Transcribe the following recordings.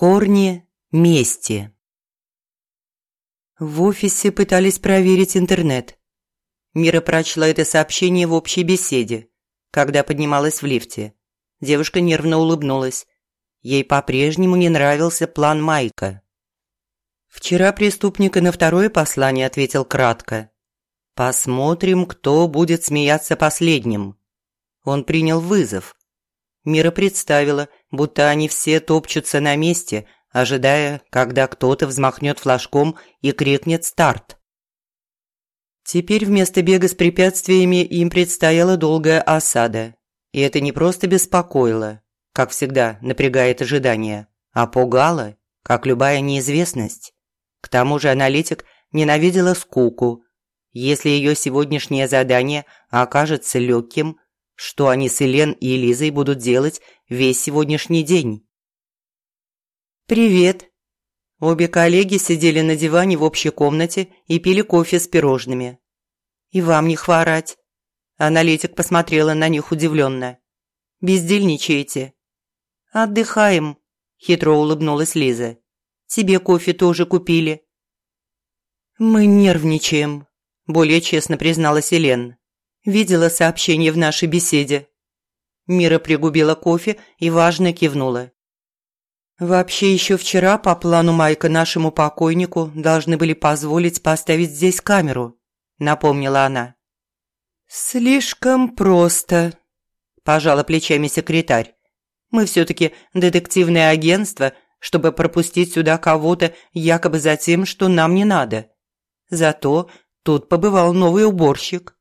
Корни мести. В офисе пытались проверить интернет. Мира прочла это сообщение в общей беседе, когда поднималась в лифте. Девушка нервно улыбнулась. Ей по-прежнему не нравился план Майка. Вчера преступник и на второе послание ответил кратко. «Посмотрим, кто будет смеяться последним». Он принял вызов. Мира представила, будто они все топчутся на месте, ожидая, когда кто-то взмахнет флажком и крикнет «Старт!». Теперь вместо бега с препятствиями им предстояла долгая осада. И это не просто беспокоило, как всегда напрягает ожидание, а пугало, как любая неизвестность. К тому же аналитик ненавидела скуку. Если ее сегодняшнее задание окажется легким, что они с Элен и Элизой будут делать весь сегодняшний день. «Привет!» Обе коллеги сидели на диване в общей комнате и пили кофе с пирожными. «И вам не хворать!» Аналитик посмотрела на них удивленно. «Бездельничаете?» «Отдыхаем», – хитро улыбнулась Лиза. «Тебе кофе тоже купили». «Мы нервничаем», – более честно призналась Елен. Видела сообщение в нашей беседе». Мира пригубила кофе и важно кивнула. «Вообще, еще вчера по плану Майка нашему покойнику должны были позволить поставить здесь камеру», – напомнила она. «Слишком просто», – пожала плечами секретарь. «Мы все-таки детективное агентство, чтобы пропустить сюда кого-то якобы за тем, что нам не надо. Зато тут побывал новый уборщик».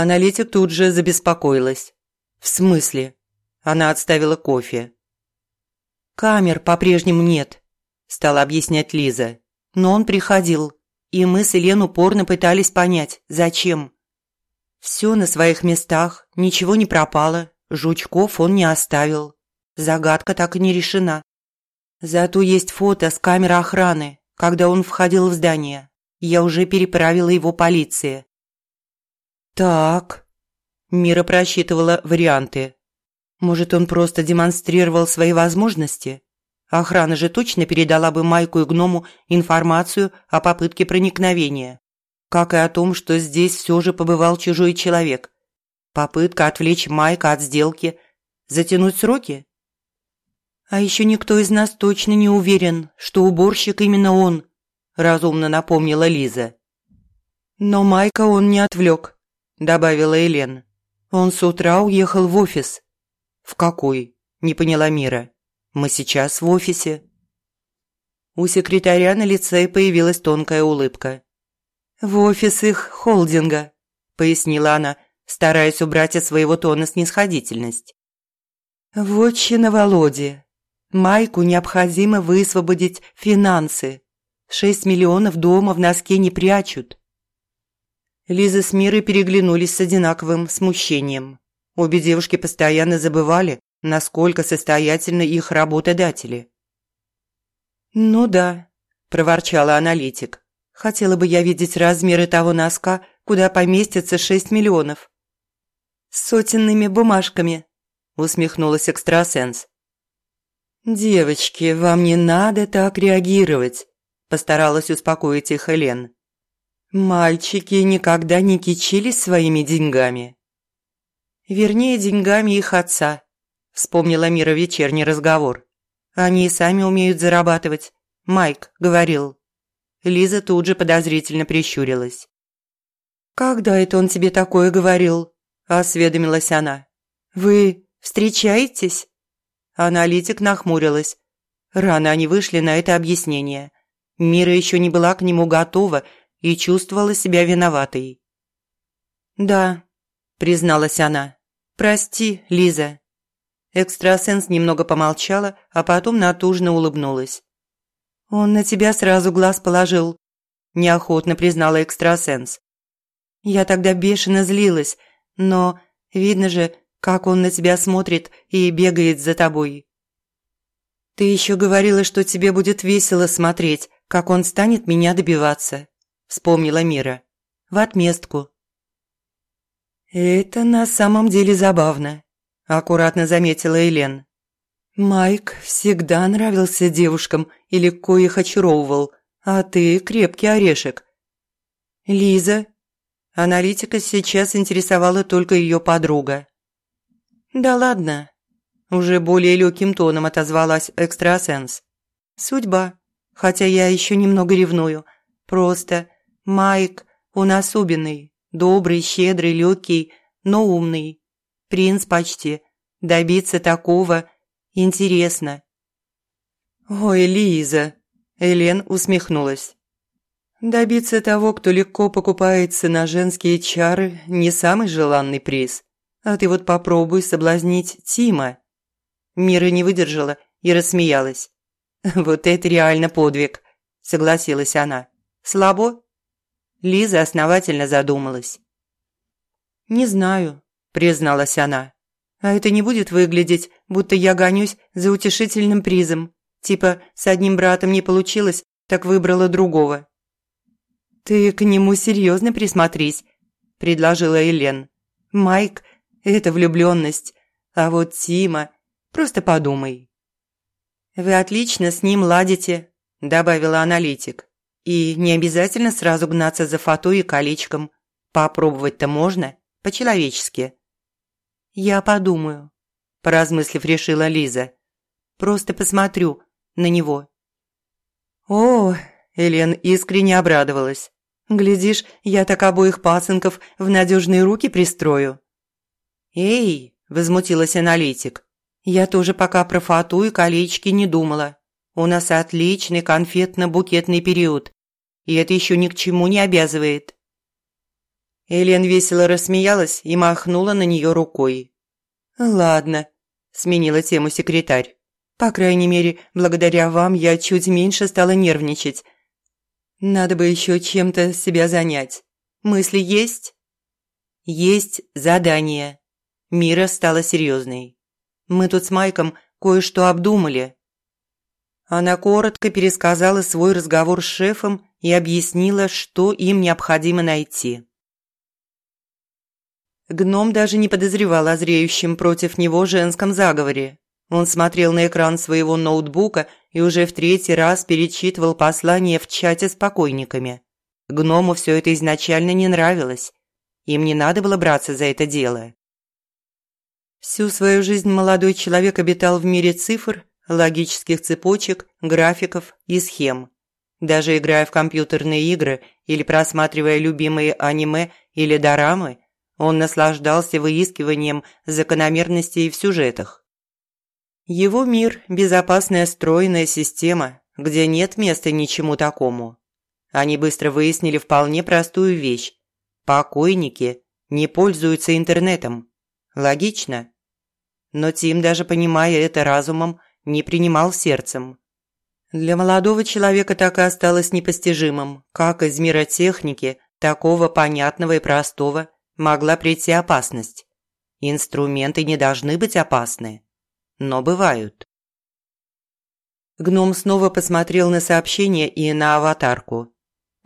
Аналитик тут же забеспокоилась. «В смысле?» Она отставила кофе. «Камер по-прежнему нет», – стала объяснять Лиза. «Но он приходил, и мы с Елен упорно пытались понять, зачем. Все на своих местах, ничего не пропало, жучков он не оставил. Загадка так и не решена. Зато есть фото с камеры охраны, когда он входил в здание. Я уже переправила его полиции. «Так...» Мира просчитывала варианты. «Может, он просто демонстрировал свои возможности? Охрана же точно передала бы Майку и Гному информацию о попытке проникновения. Как и о том, что здесь все же побывал чужой человек. Попытка отвлечь Майка от сделки. Затянуть сроки? А еще никто из нас точно не уверен, что уборщик именно он», разумно напомнила Лиза. Но Майка он не отвлек. – добавила Элен. «Он с утра уехал в офис». «В какой?» – не поняла Мира. «Мы сейчас в офисе». У секретаря на лице появилась тонкая улыбка. «В офис их холдинга», – пояснила она, стараясь убрать от своего тона снисходительность. «Вотчина Володи. Майку необходимо высвободить финансы. Шесть миллионов дома в носке не прячут. Лиза с Мирой переглянулись с одинаковым смущением. Обе девушки постоянно забывали, насколько состоятельны их работодатели. «Ну да», – проворчала аналитик. «Хотела бы я видеть размеры того носка, куда поместится шесть миллионов». «С сотенными бумажками», – усмехнулась экстрасенс. «Девочки, вам не надо так реагировать», – постаралась успокоить их Элен. Мальчики никогда не кичились своими деньгами. Вернее, деньгами их отца, вспомнила Мира вечерний разговор. Они и сами умеют зарабатывать. Майк говорил. Лиза тут же подозрительно прищурилась. «Когда это он тебе такое говорил?» – осведомилась она. «Вы встречаетесь?» Аналитик нахмурилась. Рано они вышли на это объяснение. Мира еще не была к нему готова и чувствовала себя виноватой. «Да», – призналась она. «Прости, Лиза». Экстрасенс немного помолчала, а потом натужно улыбнулась. «Он на тебя сразу глаз положил», – неохотно признала экстрасенс. «Я тогда бешено злилась, но видно же, как он на тебя смотрит и бегает за тобой». «Ты еще говорила, что тебе будет весело смотреть, как он станет меня добиваться вспомнила Мира. «В отместку». «Это на самом деле забавно», – аккуратно заметила Элен. Майк всегда нравился девушкам и легко их очаровывал, а ты крепкий орешек. Лиза. Аналитика сейчас интересовала только ее подруга. Да ладно. Уже более легким тоном отозвалась экстрасенс. Судьба. Хотя я еще немного ревную. Просто Майк, он особенный, добрый, щедрый, легкий, но умный. Принц почти. Добиться такого интересно. «Ой, Лиза!» – Элен усмехнулась. «Добиться того, кто легко покупается на женские чары, не самый желанный приз. А ты вот попробуй соблазнить Тима». Мира не выдержала и рассмеялась. «Вот это реально подвиг», – согласилась она. «Слабо?» Лиза основательно задумалась. «Не знаю», – призналась она. «А это не будет выглядеть, будто я гонюсь за утешительным призом. Типа, с одним братом не получилось, так выбрала другого». «Ты к нему серьезно присмотрись», – предложила Элен. «Майк – это влюбленность, а вот Тима – просто подумай». «Вы отлично с ним ладите», – добавила аналитик. «И не обязательно сразу гнаться за фото и колечком. Попробовать-то можно, по-человечески». «Я подумаю», – поразмыслив, решила Лиза. «Просто посмотрю на него». «О!» – Элен искренне обрадовалась. «Глядишь, я так обоих пасынков в надежные руки пристрою». «Эй!» – возмутилась аналитик. Я тоже пока про фату и колечки не думала. У нас отличный конфетно-букетный период. И это еще ни к чему не обязывает. Элен весело рассмеялась и махнула на нее рукой. «Ладно», – сменила тему секретарь. «По крайней мере, благодаря вам я чуть меньше стала нервничать. Надо бы еще чем-то себя занять. Мысли есть?» «Есть задание». Мира стала серьезной. Мы тут с Майком кое-что обдумали». Она коротко пересказала свой разговор с шефом и объяснила, что им необходимо найти. Гном даже не подозревал о зреющем против него женском заговоре. Он смотрел на экран своего ноутбука и уже в третий раз перечитывал послание в чате с покойниками. Гному все это изначально не нравилось. Им не надо было браться за это дело. Всю свою жизнь молодой человек обитал в мире цифр, логических цепочек, графиков и схем. Даже играя в компьютерные игры или просматривая любимые аниме или дорамы, он наслаждался выискиванием закономерностей в сюжетах. Его мир – безопасная стройная система, где нет места ничему такому. Они быстро выяснили вполне простую вещь. Покойники не пользуются интернетом. Логично. Но Тим, даже понимая это разумом, не принимал сердцем. Для молодого человека так и осталось непостижимым, как из мира техники, такого понятного и простого, могла прийти опасность. Инструменты не должны быть опасны, но бывают. Гном снова посмотрел на сообщение и на аватарку.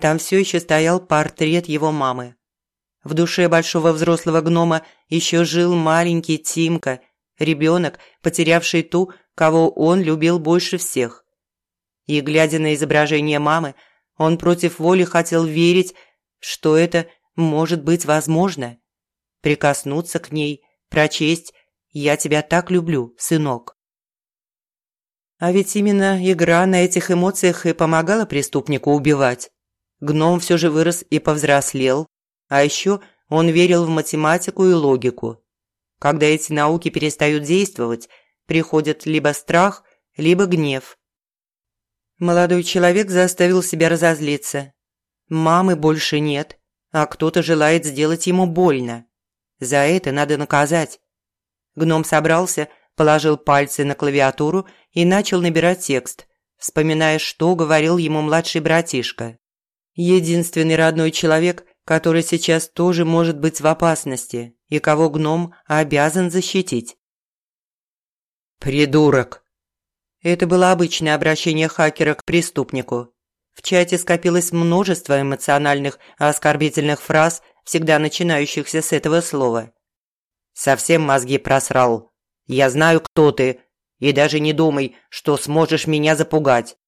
Там все еще стоял портрет его мамы. В душе большого взрослого гнома еще жил маленький Тимка, ребенок, потерявший ту, кого он любил больше всех. И, глядя на изображение мамы, он против воли хотел верить, что это может быть возможно. Прикоснуться к ней, прочесть «Я тебя так люблю, сынок». А ведь именно игра на этих эмоциях и помогала преступнику убивать. Гном все же вырос и повзрослел, а еще он верил в математику и логику. Когда эти науки перестают действовать, приходит либо страх, либо гнев. Молодой человек заставил себя разозлиться. Мамы больше нет, а кто-то желает сделать ему больно. За это надо наказать. Гном собрался, положил пальцы на клавиатуру и начал набирать текст, вспоминая, что говорил ему младший братишка. Единственный родной человек, который сейчас тоже может быть в опасности и кого гном обязан защитить. «Придурок!» Это было обычное обращение хакера к преступнику. В чате скопилось множество эмоциональных, оскорбительных фраз, всегда начинающихся с этого слова. «Совсем мозги просрал. Я знаю, кто ты, И даже не думай, что сможешь меня запугать».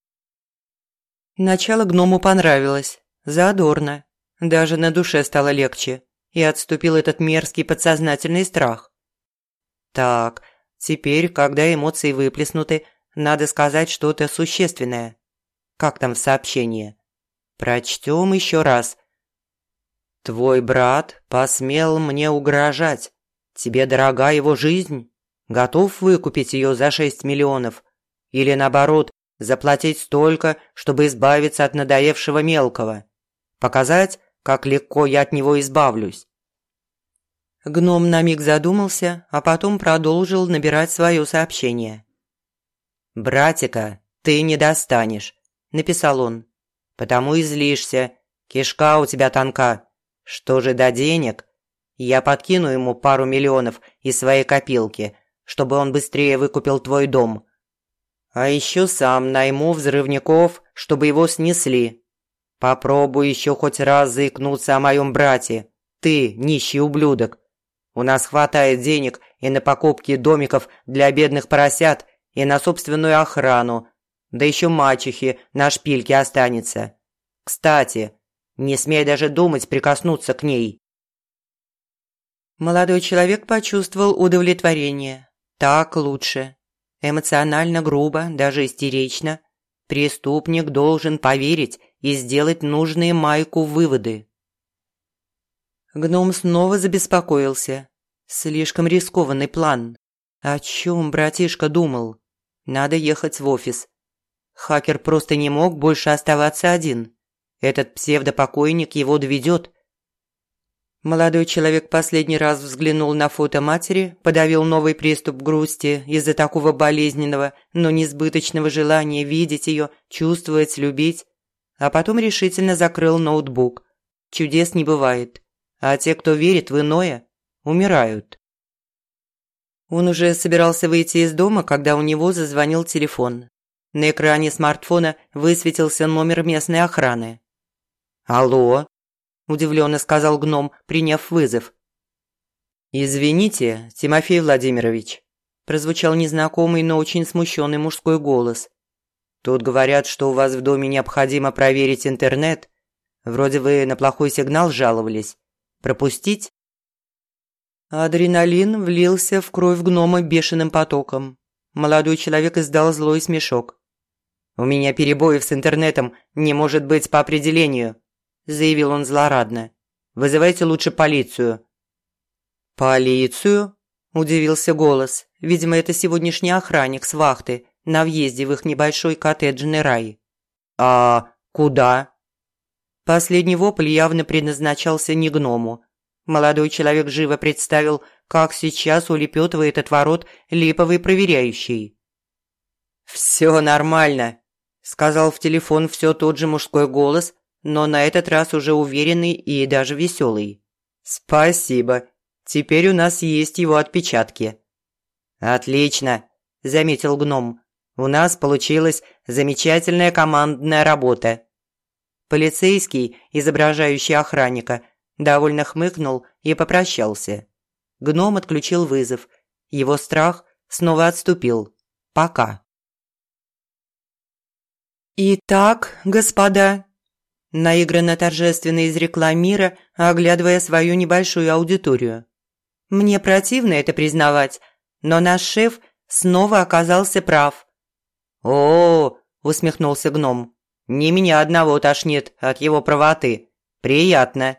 Начало гному понравилось. Задорно. Даже на душе стало легче. И отступил этот мерзкий подсознательный страх. Так, теперь, когда эмоции выплеснуты, надо сказать что-то существенное. Как там в сообщении? Прочтем еще раз. «Твой брат посмел мне угрожать. Тебе дорога его жизнь? Готов выкупить ее за шесть миллионов? Или наоборот, заплатить столько, чтобы избавиться от надоевшего мелкого? Показать, как легко я от него избавлюсь?» Гном на миг задумался, а потом продолжил набирать свое сообщение. «Братика ты не достанешь», – написал он. «Потому и злишься. Кишка у тебя тонка. Что же до денег? Я подкину ему пару миллионов из своей копилки, чтобы он быстрее выкупил твой дом. А еще сам найму взрывников, чтобы его снесли. Попробуй еще хоть раз заикнуться о моем брате. Ты, нищий ублюдок. У нас хватает денег и на покупки домиков для бедных поросят, и на собственную охрану. Да еще мачехи на шпильке останется. Кстати, не смей даже думать прикоснуться к ней». Молодой человек почувствовал удовлетворение. Так лучше. Эмоционально грубо, даже истерично. Преступник должен поверить и сделать нужные Майку выводы. Гном снова забеспокоился. Слишком рискованный план. О чем братишка думал? Надо ехать в офис. Хакер просто не мог больше оставаться один. Этот псевдопокойник его доведет. Молодой человек последний раз взглянул на фото матери, подавил новый приступ грусти из-за такого болезненного, но несбыточного желания видеть ее, чувствовать, любить, а потом решительно закрыл ноутбук. Чудес не бывает, а те, кто верит в иное, умирают. Он уже собирался выйти из дома, когда у него зазвонил телефон. На экране смартфона высветился номер местной охраны. «Алло?» – удивленно сказал гном, приняв вызов. «Извините, Тимофей Владимирович», – прозвучал незнакомый, но очень смущенный мужской голос. «Тут говорят, что у вас в доме необходимо проверить интернет. Вроде вы на плохой сигнал жаловались. Пропустить?» Адреналин влился в кровь гнома бешеным потоком. Молодой человек издал злой смешок. «У меня перебоев с интернетом не может быть по определению», – заявил он злорадно. «Вызывайте лучше полицию». «Полицию?» – удивился голос. Видимо, это сегодняшний охранник с вахты на въезде в их небольшой коттеджный рай. «А куда?» Последний вопль явно предназначался не гному. Молодой человек живо представил, как сейчас улепетывает от ворот липовый проверяющий. «Все нормально», – сказал в телефон все тот же мужской голос, но на этот раз уже уверенный и даже веселый. «Спасибо. Теперь у нас есть его отпечатки». «Отлично», – заметил гном. «У нас получилась замечательная командная работа». Полицейский, изображающий охранника, довольно хмыкнул и попрощался. Гном отключил вызов. Его страх снова отступил. Пока. «Итак, господа», наигранно торжественно изрекла Мира, оглядывая свою небольшую аудиторию. «Мне противно это признавать, но наш шеф снова оказался прав». «О, -о, -о усмехнулся гном, – «не меня одного тошнит от его правоты. Приятно».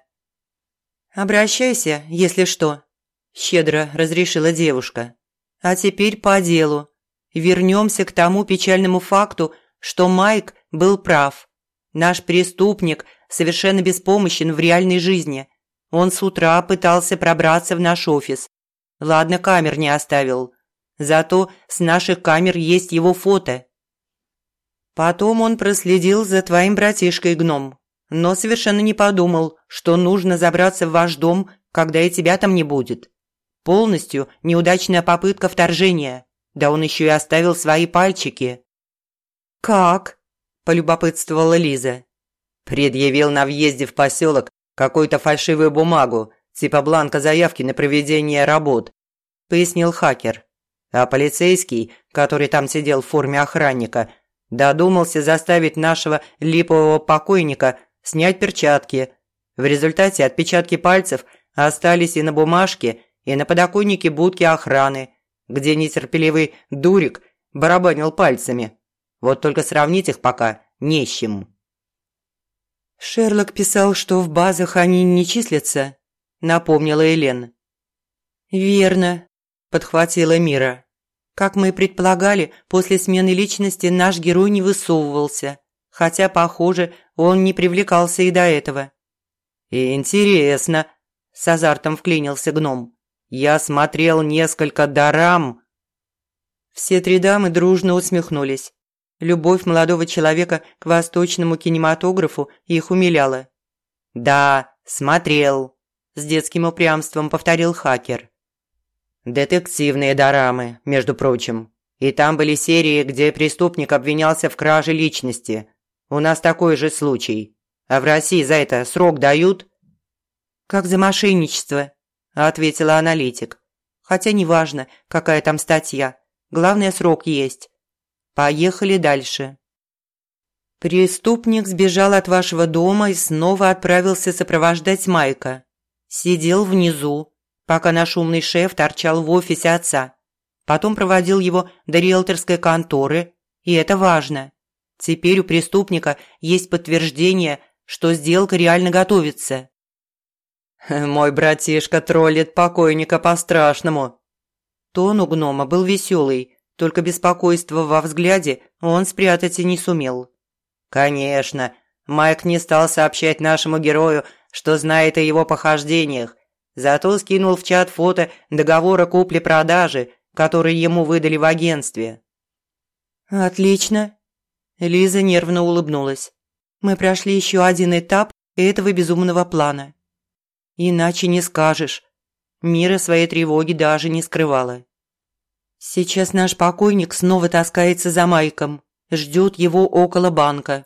«Обращайся, если что», – щедро разрешила девушка. «А теперь по делу. Вернемся к тому печальному факту, что Майк был прав. Наш преступник совершенно беспомощен в реальной жизни. Он с утра пытался пробраться в наш офис. Ладно, камер не оставил. Зато с наших камер есть его фото. Потом он проследил за твоим братишкой-гном, но совершенно не подумал, что нужно забраться в ваш дом, когда и тебя там не будет. Полностью неудачная попытка вторжения. Да он еще и оставил свои пальчики. «Как?» полюбопытствовала Лиза. Предъявил на въезде в поселок какую-то фальшивую бумагу, типа бланка заявки на проведение работ, пояснил хакер. А полицейский, который там сидел в форме охранника, додумался заставить нашего липового покойника снять перчатки. В результате отпечатки пальцев остались и на бумажке, и на подоконнике будки охраны, где нетерпеливый дурик барабанил пальцами. Вот только сравнить их пока не с чем. «Шерлок писал, что в базах они не числятся», – напомнила Элен. «Верно», – подхватила Мира. «Как мы и предполагали, после смены личности наш герой не высовывался, хотя, похоже, он не привлекался и до этого». «Интересно», – с азартом вклинился гном. «Я смотрел несколько дарам». Все три дамы дружно усмехнулись. Любовь молодого человека к восточному кинематографу их умиляла. «Да, смотрел», – с детским упрямством повторил хакер. «Детективные дорамы, между прочим. И там были серии, где преступник обвинялся в краже личности. У нас такой же случай. А в России за это срок дают?» «Как за мошенничество», – ответила аналитик. «Хотя неважно, какая там статья. Главное, срок есть. Поехали дальше. Преступник сбежал от вашего дома и снова отправился сопровождать Майка. Сидел внизу, пока наш умный шеф торчал в офисе отца. Потом проводил его до риэлторской конторы, и это важно. Теперь у преступника есть подтверждение, что сделка реально готовится. «Мой братишка троллит покойника по-страшному». Тон у гнома был веселый, только беспокойство во взгляде он спрятать и не сумел. «Конечно, Майк не стал сообщать нашему герою, что знает о его похождениях, зато скинул в чат фото договора купли-продажи, который ему выдали в агентстве». «Отлично!» Лиза нервно улыбнулась. «Мы прошли еще один этап этого безумного плана. Иначе не скажешь. Мира своей тревоги даже не скрывала. Сейчас наш покойник снова таскается за Майком, ждет его около банка.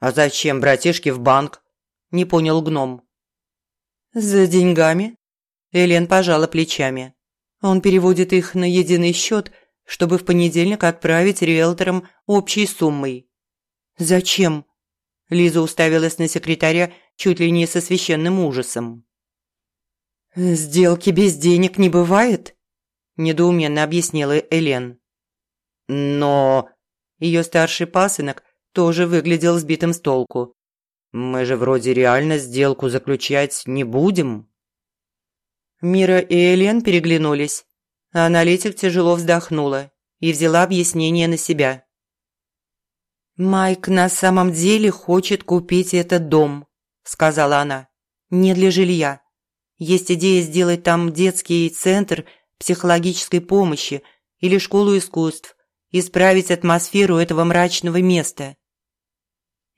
«А зачем братишке в банк?» – не понял гном. «За деньгами?» Элен пожала плечами. Он переводит их на единый счет, чтобы в понедельник отправить риэлторам общей суммой. «Зачем?» Лиза уставилась на секретаря чуть ли не со священным ужасом. «Сделки без денег не бывает?» недоуменно объяснила Элен. Но ее старший пасынок тоже выглядел сбитым с толку. Мы же вроде реально сделку заключать не будем. Мира и Элен переглянулись. Аналитик тяжело вздохнула и взяла объяснение на себя. «Майк на самом деле хочет купить этот дом», – сказала она. «Не для жилья. Есть идея сделать там детский центр психологической помощи или школу искусств, исправить атмосферу этого мрачного места.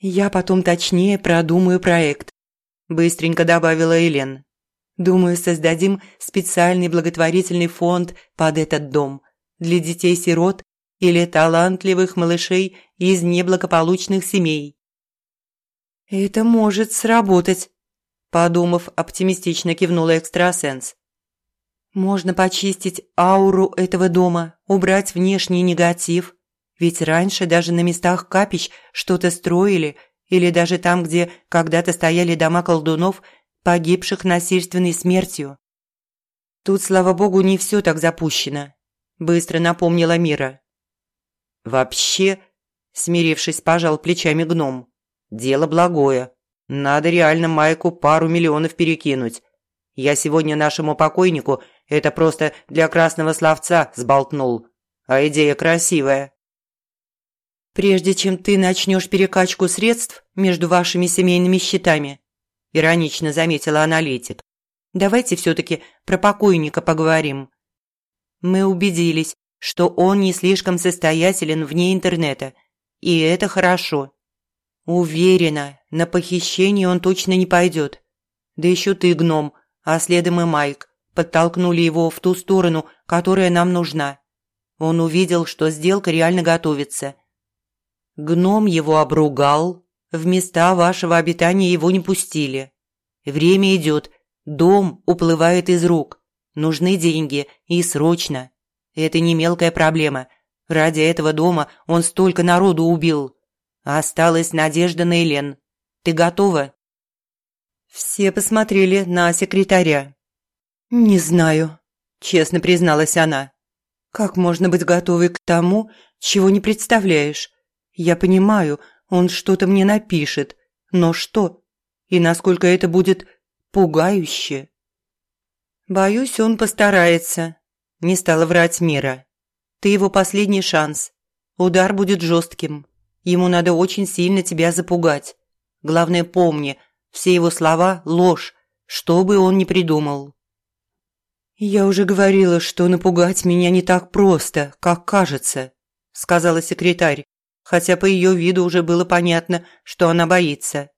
«Я потом точнее продумаю проект», – быстренько добавила Елен. «Думаю, создадим специальный благотворительный фонд под этот дом для детей-сирот или талантливых малышей из неблагополучных семей». «Это может сработать», – подумав, оптимистично кивнула экстрасенс. Можно почистить ауру этого дома, убрать внешний негатив. Ведь раньше даже на местах капищ что-то строили, или даже там, где когда-то стояли дома колдунов, погибших насильственной смертью. Тут, слава богу, не все так запущено, быстро напомнила Мира. Вообще, смирившись, пожал плечами гном. Дело благое. Надо реально Майку пару миллионов перекинуть. Я сегодня нашему покойнику это просто для красного словца сболтнул. А идея красивая. «Прежде чем ты начнешь перекачку средств между вашими семейными счетами», – иронично заметила аналитик, – «давайте все-таки про покойника поговорим. Мы убедились, что он не слишком состоятелен вне интернета, и это хорошо. Уверена, на похищение он точно не пойдет. Да еще ты, гном, а следом и Майк подтолкнули его в ту сторону, которая нам нужна. Он увидел, что сделка реально готовится. Гном его обругал, в места вашего обитания его не пустили. Время идет, дом уплывает из рук, нужны деньги и срочно. Это не мелкая проблема. Ради этого дома он столько народу убил. Осталась надежда на Элен. Ты готова?» Все посмотрели на секретаря. «Не знаю», – честно призналась она. «Как можно быть готовой к тому, чего не представляешь? Я понимаю, он что-то мне напишет, но что? И насколько это будет пугающе?» «Боюсь, он постарается», – не стала врать Мира. «Ты его последний шанс. Удар будет жестким. Ему надо очень сильно тебя запугать. Главное, помни – все его слова – ложь, что бы он ни придумал. «Я уже говорила, что напугать меня не так просто, как кажется», – сказала секретарь, хотя по ее виду уже было понятно, что она боится.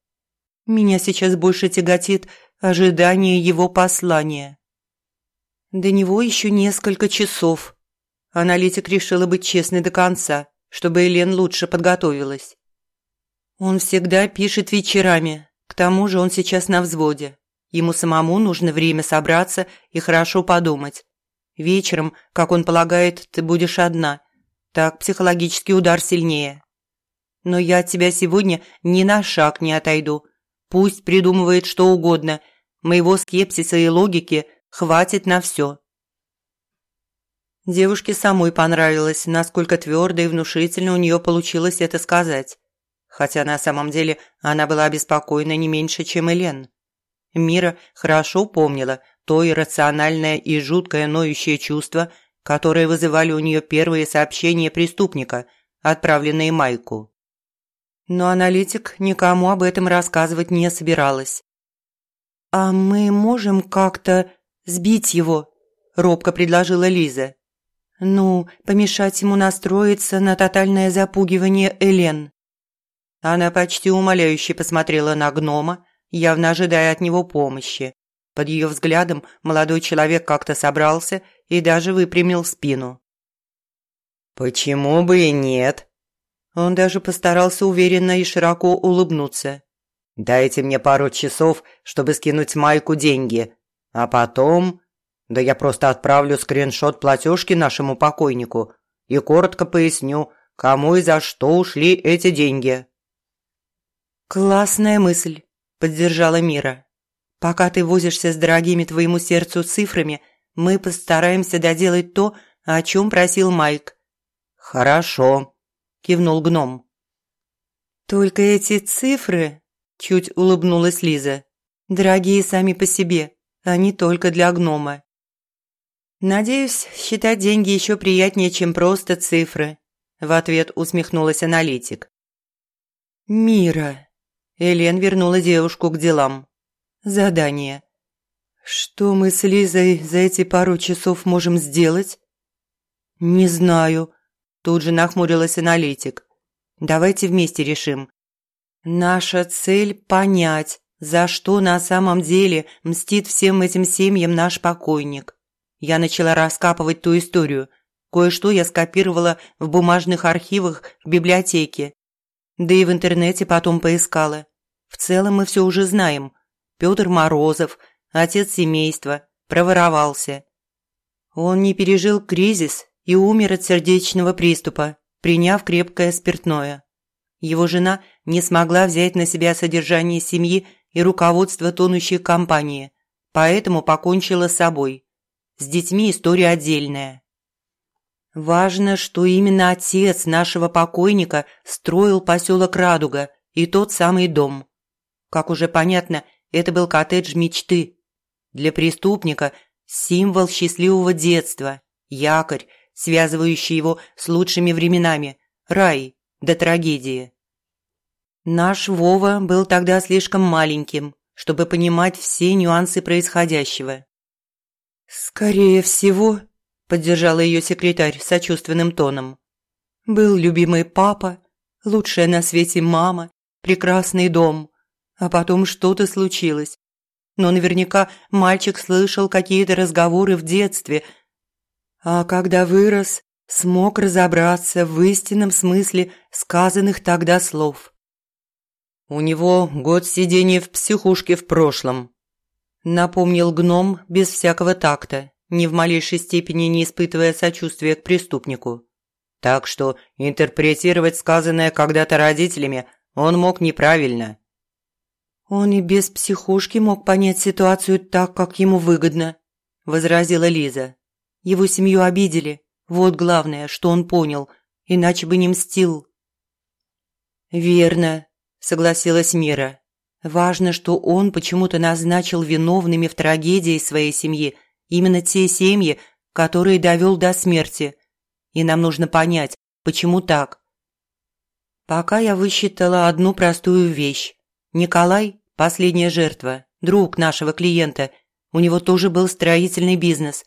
«Меня сейчас больше тяготит ожидание его послания». До него еще несколько часов. Аналитик решила быть честной до конца, чтобы Элен лучше подготовилась. Он всегда пишет вечерами, к тому же он сейчас на взводе. Ему самому нужно время собраться и хорошо подумать. Вечером, как он полагает, ты будешь одна. Так психологический удар сильнее. Но я от тебя сегодня ни на шаг не отойду. Пусть придумывает что угодно. Моего скепсиса и логики хватит на все. Девушке самой понравилось, насколько твердо и внушительно у нее получилось это сказать хотя на самом деле она была обеспокоена не меньше, чем Элен. Мира хорошо помнила то иррациональное и жуткое ноющее чувство, которое вызывали у нее первые сообщения преступника, отправленные Майку. Но аналитик никому об этом рассказывать не собиралась. «А мы можем как-то сбить его?» – робко предложила Лиза. «Ну, помешать ему настроиться на тотальное запугивание Элен». Она почти умоляюще посмотрела на гнома, явно ожидая от него помощи. Под ее взглядом молодой человек как-то собрался и даже выпрямил спину. «Почему бы и нет?» Он даже постарался уверенно и широко улыбнуться. «Дайте мне пару часов, чтобы скинуть Майку деньги. А потом... Да я просто отправлю скриншот платежки нашему покойнику и коротко поясню, кому и за что ушли эти деньги». «Классная мысль», – поддержала Мира. «Пока ты возишься с дорогими твоему сердцу цифрами, мы постараемся доделать то, о чем просил Майк». «Хорошо», – кивнул гном. «Только эти цифры», – чуть улыбнулась Лиза, – «дорогие сами по себе, а не только для гнома». «Надеюсь, считать деньги еще приятнее, чем просто цифры», – в ответ усмехнулась аналитик. «Мира», Элен вернула девушку к делам. Задание. Что мы с Лизой за эти пару часов можем сделать? Не знаю. Тут же нахмурилась аналитик. Давайте вместе решим. Наша цель – понять, за что на самом деле мстит всем этим семьям наш покойник. Я начала раскапывать ту историю. Кое-что я скопировала в бумажных архивах в библиотеке. Да и в интернете потом поискала. В целом мы все уже знаем. Петр Морозов, отец семейства, проворовался. Он не пережил кризис и умер от сердечного приступа, приняв крепкое спиртное. Его жена не смогла взять на себя содержание семьи и руководство тонущей компании, поэтому покончила с собой. С детьми история отдельная. Важно, что именно отец нашего покойника строил поселок Радуга и тот самый дом. Как уже понятно, это был коттедж мечты. Для преступника – символ счастливого детства, якорь, связывающий его с лучшими временами, рай до трагедии. Наш Вова был тогда слишком маленьким, чтобы понимать все нюансы происходящего. «Скорее всего», – поддержала ее секретарь сочувственным тоном, – «был любимый папа, лучшая на свете мама, прекрасный дом, а потом что-то случилось. Но наверняка мальчик слышал какие-то разговоры в детстве. А когда вырос, смог разобраться в истинном смысле сказанных тогда слов. «У него год сидения в психушке в прошлом», – напомнил гном без всякого такта, ни в малейшей степени не испытывая сочувствия к преступнику. Так что интерпретировать сказанное когда-то родителями он мог неправильно. «Он и без психушки мог понять ситуацию так, как ему выгодно», – возразила Лиза. «Его семью обидели. Вот главное, что он понял, иначе бы не мстил». «Верно», – согласилась Мира. «Важно, что он почему-то назначил виновными в трагедии своей семьи именно те семьи, которые довел до смерти. И нам нужно понять, почему так». Пока я высчитала одну простую вещь. Николай Последняя жертва, друг нашего клиента. У него тоже был строительный бизнес.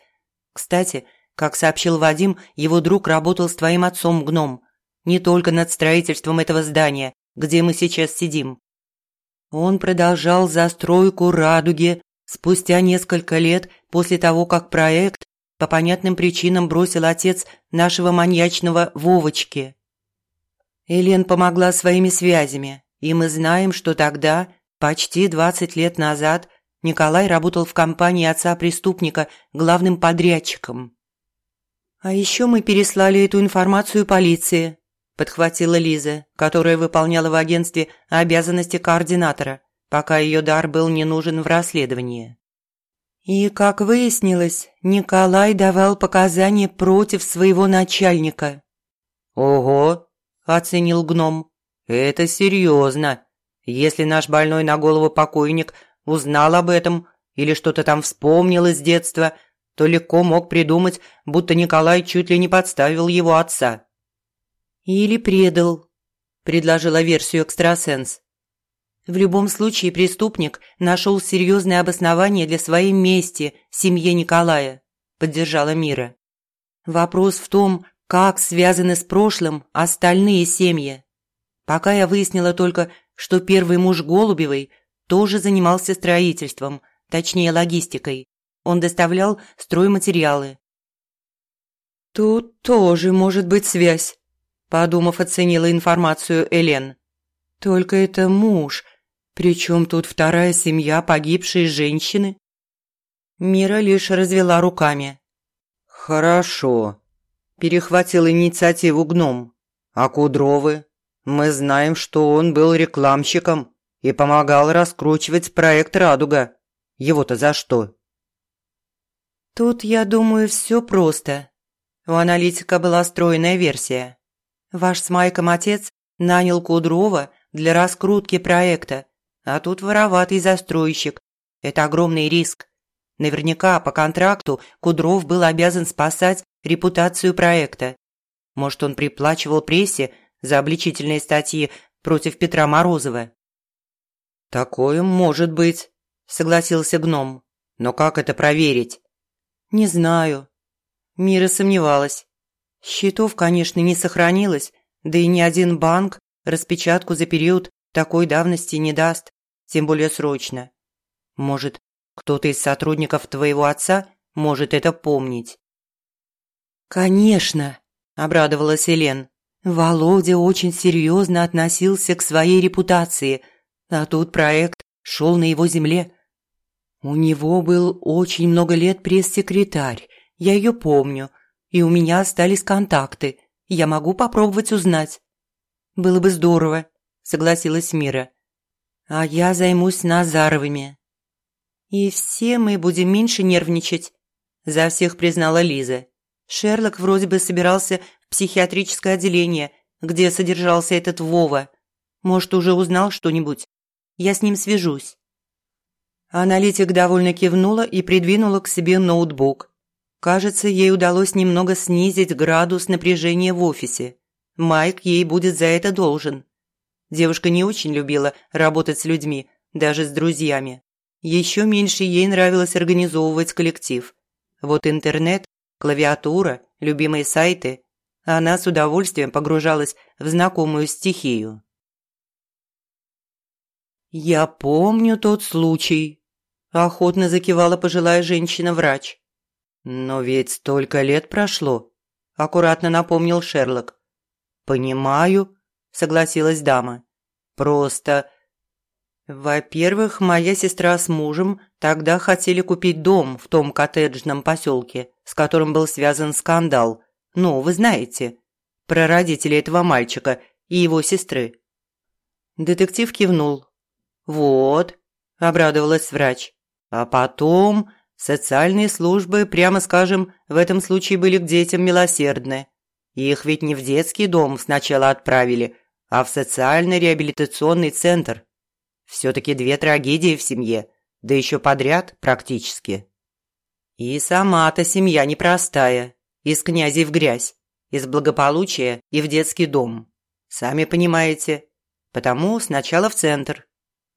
Кстати, как сообщил Вадим, его друг работал с твоим отцом Гном. Не только над строительством этого здания, где мы сейчас сидим. Он продолжал застройку «Радуги» спустя несколько лет после того, как проект по понятным причинам бросил отец нашего маньячного Вовочки. Элен помогла своими связями, и мы знаем, что тогда Почти 20 лет назад Николай работал в компании отца преступника главным подрядчиком. «А еще мы переслали эту информацию полиции», – подхватила Лиза, которая выполняла в агентстве обязанности координатора, пока ее дар был не нужен в расследовании. И, как выяснилось, Николай давал показания против своего начальника. «Ого!» – оценил гном. «Это серьезно. Если наш больной на голову покойник узнал об этом или что-то там вспомнил из детства, то легко мог придумать, будто Николай чуть ли не подставил его отца. «Или предал», – предложила версию экстрасенс. В любом случае преступник нашел серьезное обоснование для своей мести семье Николая, поддержала Мира. Вопрос в том, как связаны с прошлым остальные семьи. Пока я выяснила только, что первый муж Голубевой тоже занимался строительством, точнее логистикой. Он доставлял стройматериалы. «Тут тоже может быть связь», – подумав, оценила информацию Элен. «Только это муж, причем тут вторая семья погибшей женщины?» Мира лишь развела руками. «Хорошо», – перехватил инициативу гном. «А Кудровы? Мы знаем, что он был рекламщиком и помогал раскручивать проект «Радуга». Его-то за что? Тут, я думаю, все просто. У аналитика была стройная версия. Ваш с Майком отец нанял Кудрова для раскрутки проекта, а тут вороватый застройщик. Это огромный риск. Наверняка по контракту Кудров был обязан спасать репутацию проекта. Может, он приплачивал прессе за обличительные статьи против Петра Морозова. «Такое может быть», – согласился гном. «Но как это проверить?» «Не знаю». Мира сомневалась. Счетов, конечно, не сохранилось, да и ни один банк распечатку за период такой давности не даст, тем более срочно. Может, кто-то из сотрудников твоего отца может это помнить?» «Конечно», – обрадовалась Елен. Володя очень серьезно относился к своей репутации, а тут проект шел на его земле. У него был очень много лет пресс-секретарь, я ее помню, и у меня остались контакты, я могу попробовать узнать. Было бы здорово, согласилась Мира. А я займусь Назаровыми. И все мы будем меньше нервничать, за всех признала Лиза. Шерлок вроде бы собирался психиатрическое отделение, где содержался этот Вова. Может, уже узнал что-нибудь? Я с ним свяжусь». Аналитик довольно кивнула и придвинула к себе ноутбук. Кажется, ей удалось немного снизить градус напряжения в офисе. Майк ей будет за это должен. Девушка не очень любила работать с людьми, даже с друзьями. Еще меньше ей нравилось организовывать коллектив. Вот интернет, клавиатура, любимые сайты она с удовольствием погружалась в знакомую стихию. «Я помню тот случай», – охотно закивала пожилая женщина-врач. «Но ведь столько лет прошло», – аккуратно напомнил Шерлок. «Понимаю», – согласилась дама. «Просто...» Во-первых, моя сестра с мужем тогда хотели купить дом в том коттеджном поселке, с которым был связан скандал. Ну, вы знаете, про родителей этого мальчика и его сестры. Детектив кивнул. «Вот», – обрадовалась врач. «А потом социальные службы, прямо скажем, в этом случае были к детям милосердны. Их ведь не в детский дом сначала отправили, а в социальный реабилитационный центр. Все-таки две трагедии в семье, да еще подряд практически. И сама-то семья непростая, из князей в грязь, из благополучия и в детский дом. Сами понимаете. Потому сначала в центр.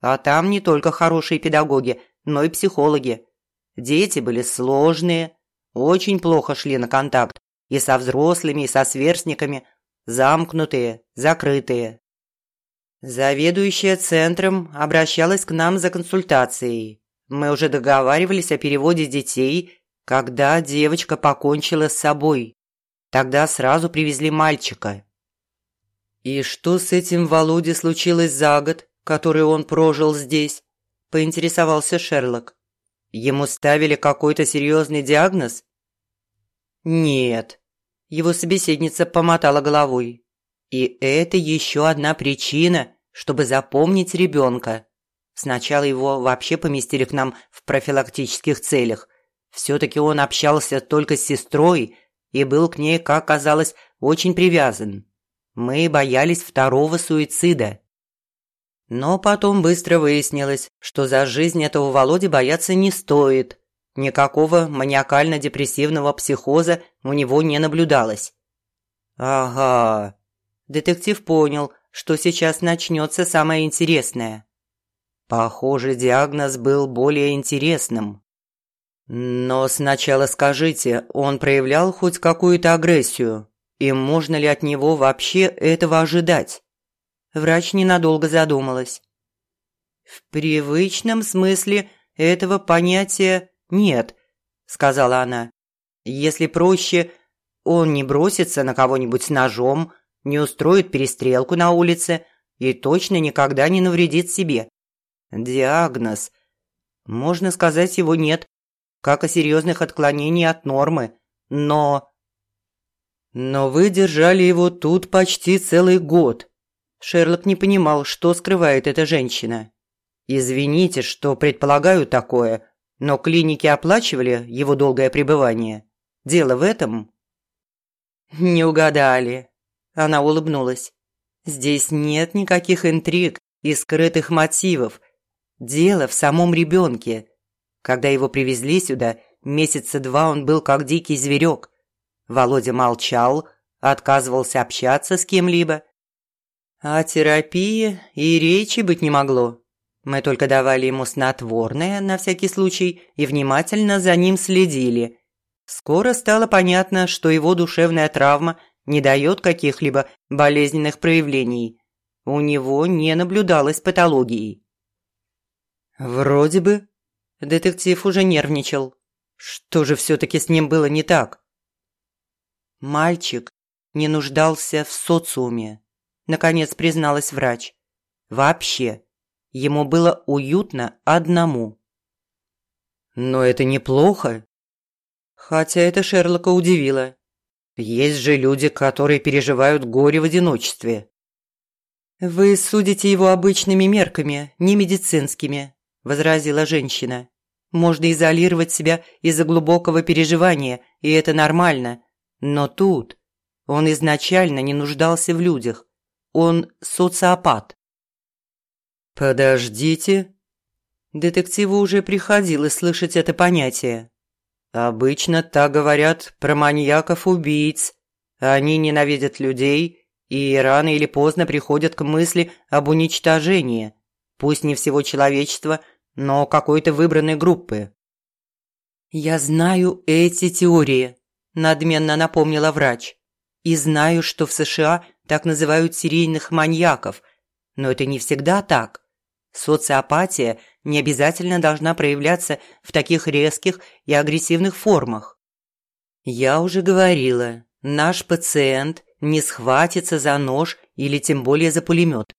А там не только хорошие педагоги, но и психологи. Дети были сложные, очень плохо шли на контакт и со взрослыми, и со сверстниками, замкнутые, закрытые. Заведующая центром обращалась к нам за консультацией. Мы уже договаривались о переводе детей, когда девочка покончила с собой. Тогда сразу привезли мальчика. «И что с этим Володей случилось за год, который он прожил здесь?» – поинтересовался Шерлок. «Ему ставили какой-то серьезный диагноз?» «Нет», – его собеседница помотала головой. И это еще одна причина, чтобы запомнить ребенка. Сначала его вообще поместили к нам в профилактических целях. Все-таки он общался только с сестрой и был к ней, как казалось, очень привязан. Мы боялись второго суицида. Но потом быстро выяснилось, что за жизнь этого Володи бояться не стоит. Никакого маниакально-депрессивного психоза у него не наблюдалось. «Ага», Детектив понял, что сейчас начнется самое интересное. Похоже, диагноз был более интересным. Но сначала скажите, он проявлял хоть какую-то агрессию? И можно ли от него вообще этого ожидать? Врач ненадолго задумалась. В привычном смысле этого понятия нет, сказала она. Если проще, он не бросится на кого-нибудь с ножом, не устроит перестрелку на улице и точно никогда не навредит себе. Диагноз. Можно сказать, его нет, как о серьезных отклонениях от нормы, но... Но вы держали его тут почти целый год. Шерлок не понимал, что скрывает эта женщина. Извините, что предполагаю такое, но клиники оплачивали его долгое пребывание. Дело в этом? Не угадали. Она улыбнулась. «Здесь нет никаких интриг и скрытых мотивов. Дело в самом ребенке. Когда его привезли сюда, месяца два он был как дикий зверек. Володя молчал, отказывался общаться с кем-либо. О терапии и речи быть не могло. Мы только давали ему снотворное на всякий случай и внимательно за ним следили. Скоро стало понятно, что его душевная травма не дает каких-либо болезненных проявлений. У него не наблюдалось патологии. Вроде бы. Детектив уже нервничал. Что же все-таки с ним было не так? Мальчик не нуждался в социуме, наконец призналась врач. Вообще, ему было уютно одному. Но это неплохо. Хотя это Шерлока удивило. Есть же люди, которые переживают горе в одиночестве. «Вы судите его обычными мерками, не медицинскими», – возразила женщина. «Можно изолировать себя из-за глубокого переживания, и это нормально. Но тут он изначально не нуждался в людях. Он социопат». «Подождите». Детективу уже приходилось слышать это понятие. Обычно так говорят про маньяков-убийц. Они ненавидят людей и рано или поздно приходят к мысли об уничтожении, пусть не всего человечества, но какой-то выбранной группы. «Я знаю эти теории», – надменно напомнила врач. «И знаю, что в США так называют серийных маньяков, но это не всегда так. Социопатия не обязательно должна проявляться в таких резких и агрессивных формах. Я уже говорила, наш пациент не схватится за нож или тем более за пулемет.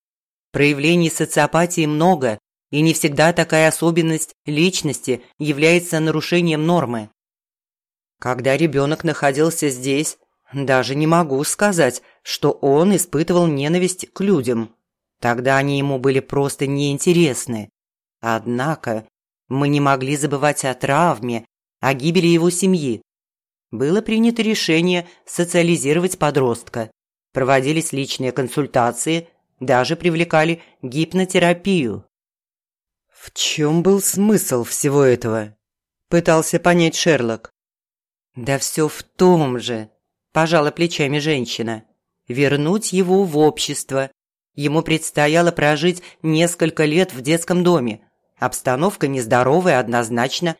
Проявлений социопатии много, и не всегда такая особенность личности является нарушением нормы. Когда ребенок находился здесь, даже не могу сказать, что он испытывал ненависть к людям. Тогда они ему были просто неинтересны. Однако мы не могли забывать о травме, о гибели его семьи. Было принято решение социализировать подростка. Проводились личные консультации, даже привлекали гипнотерапию. «В чем был смысл всего этого?» – пытался понять Шерлок. «Да все в том же», – пожала плечами женщина. «Вернуть его в общество. Ему предстояло прожить несколько лет в детском доме. Обстановка нездоровая однозначно.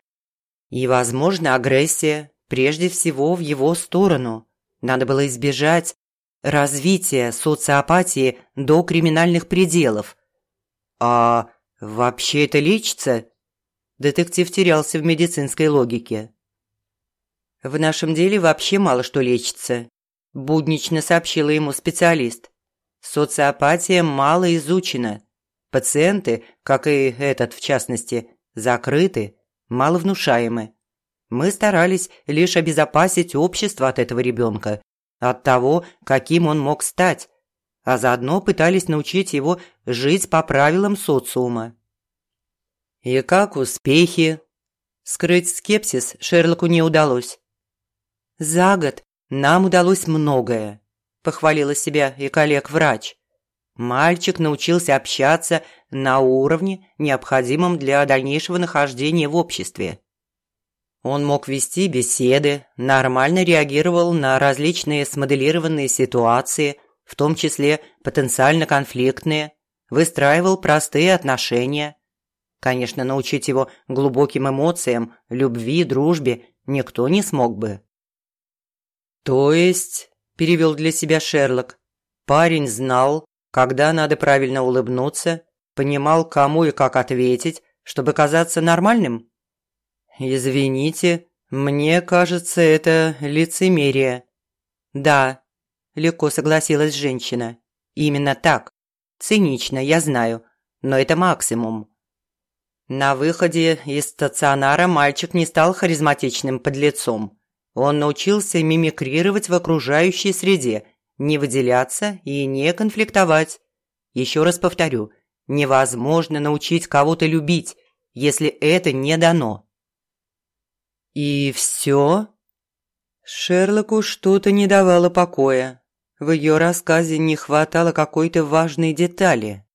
И, возможно, агрессия, прежде всего, в его сторону. Надо было избежать развития социопатии до криминальных пределов. А вообще это лечится? Детектив терялся в медицинской логике. В нашем деле вообще мало что лечится, буднично сообщила ему специалист. Социопатия мало изучена. Пациенты, как и этот в частности, закрыты, маловнушаемы. Мы старались лишь обезопасить общество от этого ребенка, от того, каким он мог стать, а заодно пытались научить его жить по правилам социума. «И как успехи?» Скрыть скепсис Шерлоку не удалось. За год нам удалось многое, похвалила себя и коллег-врач. Мальчик научился общаться на уровне, необходимом для дальнейшего нахождения в обществе. Он мог вести беседы, нормально реагировал на различные смоделированные ситуации, в том числе потенциально конфликтные, выстраивал простые отношения. Конечно, научить его глубоким эмоциям, любви, дружбе никто не смог бы. «То есть», – перевел для себя Шерлок, – «парень знал, когда надо правильно улыбнуться, понимал, кому и как ответить, чтобы казаться нормальным?» «Извините, мне кажется, это лицемерие». «Да», – легко согласилась женщина. «Именно так. Цинично, я знаю, но это максимум». На выходе из стационара мальчик не стал харизматичным подлецом. Он научился мимикрировать в окружающей среде, не выделяться и не конфликтовать. Еще раз повторю, невозможно научить кого-то любить, если это не дано. И все? Шерлоку что-то не давало покоя. В ее рассказе не хватало какой-то важной детали.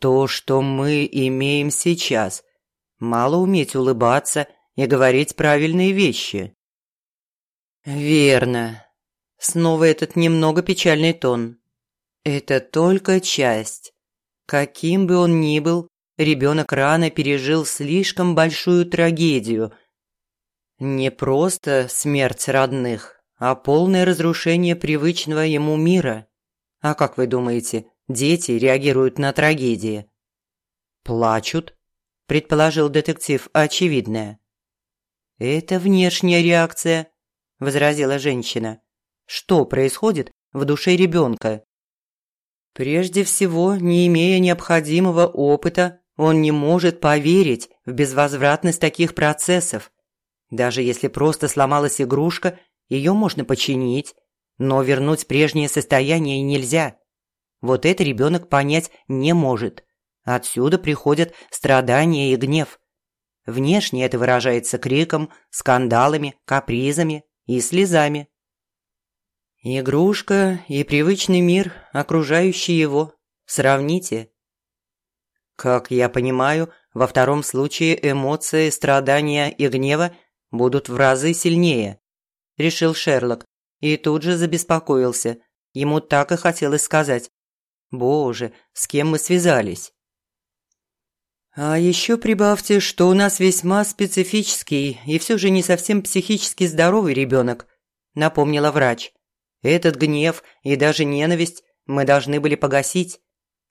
То, что мы имеем сейчас. Мало уметь улыбаться и говорить правильные вещи. «Верно. Снова этот немного печальный тон. Это только часть. Каким бы он ни был, ребенок рано пережил слишком большую трагедию. Не просто смерть родных, а полное разрушение привычного ему мира. А как вы думаете, дети реагируют на трагедии?» «Плачут», – предположил детектив очевидное. «Это внешняя реакция», – возразила женщина. «Что происходит в душе ребенка?» «Прежде всего, не имея необходимого опыта, он не может поверить в безвозвратность таких процессов. Даже если просто сломалась игрушка, ее можно починить, но вернуть прежнее состояние нельзя. Вот это ребенок понять не может. Отсюда приходят страдания и гнев. Внешне это выражается криком, скандалами, капризами и слезами. Игрушка и привычный мир, окружающий его. Сравните. Как я понимаю, во втором случае эмоции страдания и гнева будут в разы сильнее, решил Шерлок и тут же забеспокоился. Ему так и хотелось сказать. Боже, с кем мы связались? А еще прибавьте, что у нас весьма специфический и все же не совсем психически здоровый ребенок, напомнила врач. Этот гнев и даже ненависть мы должны были погасить.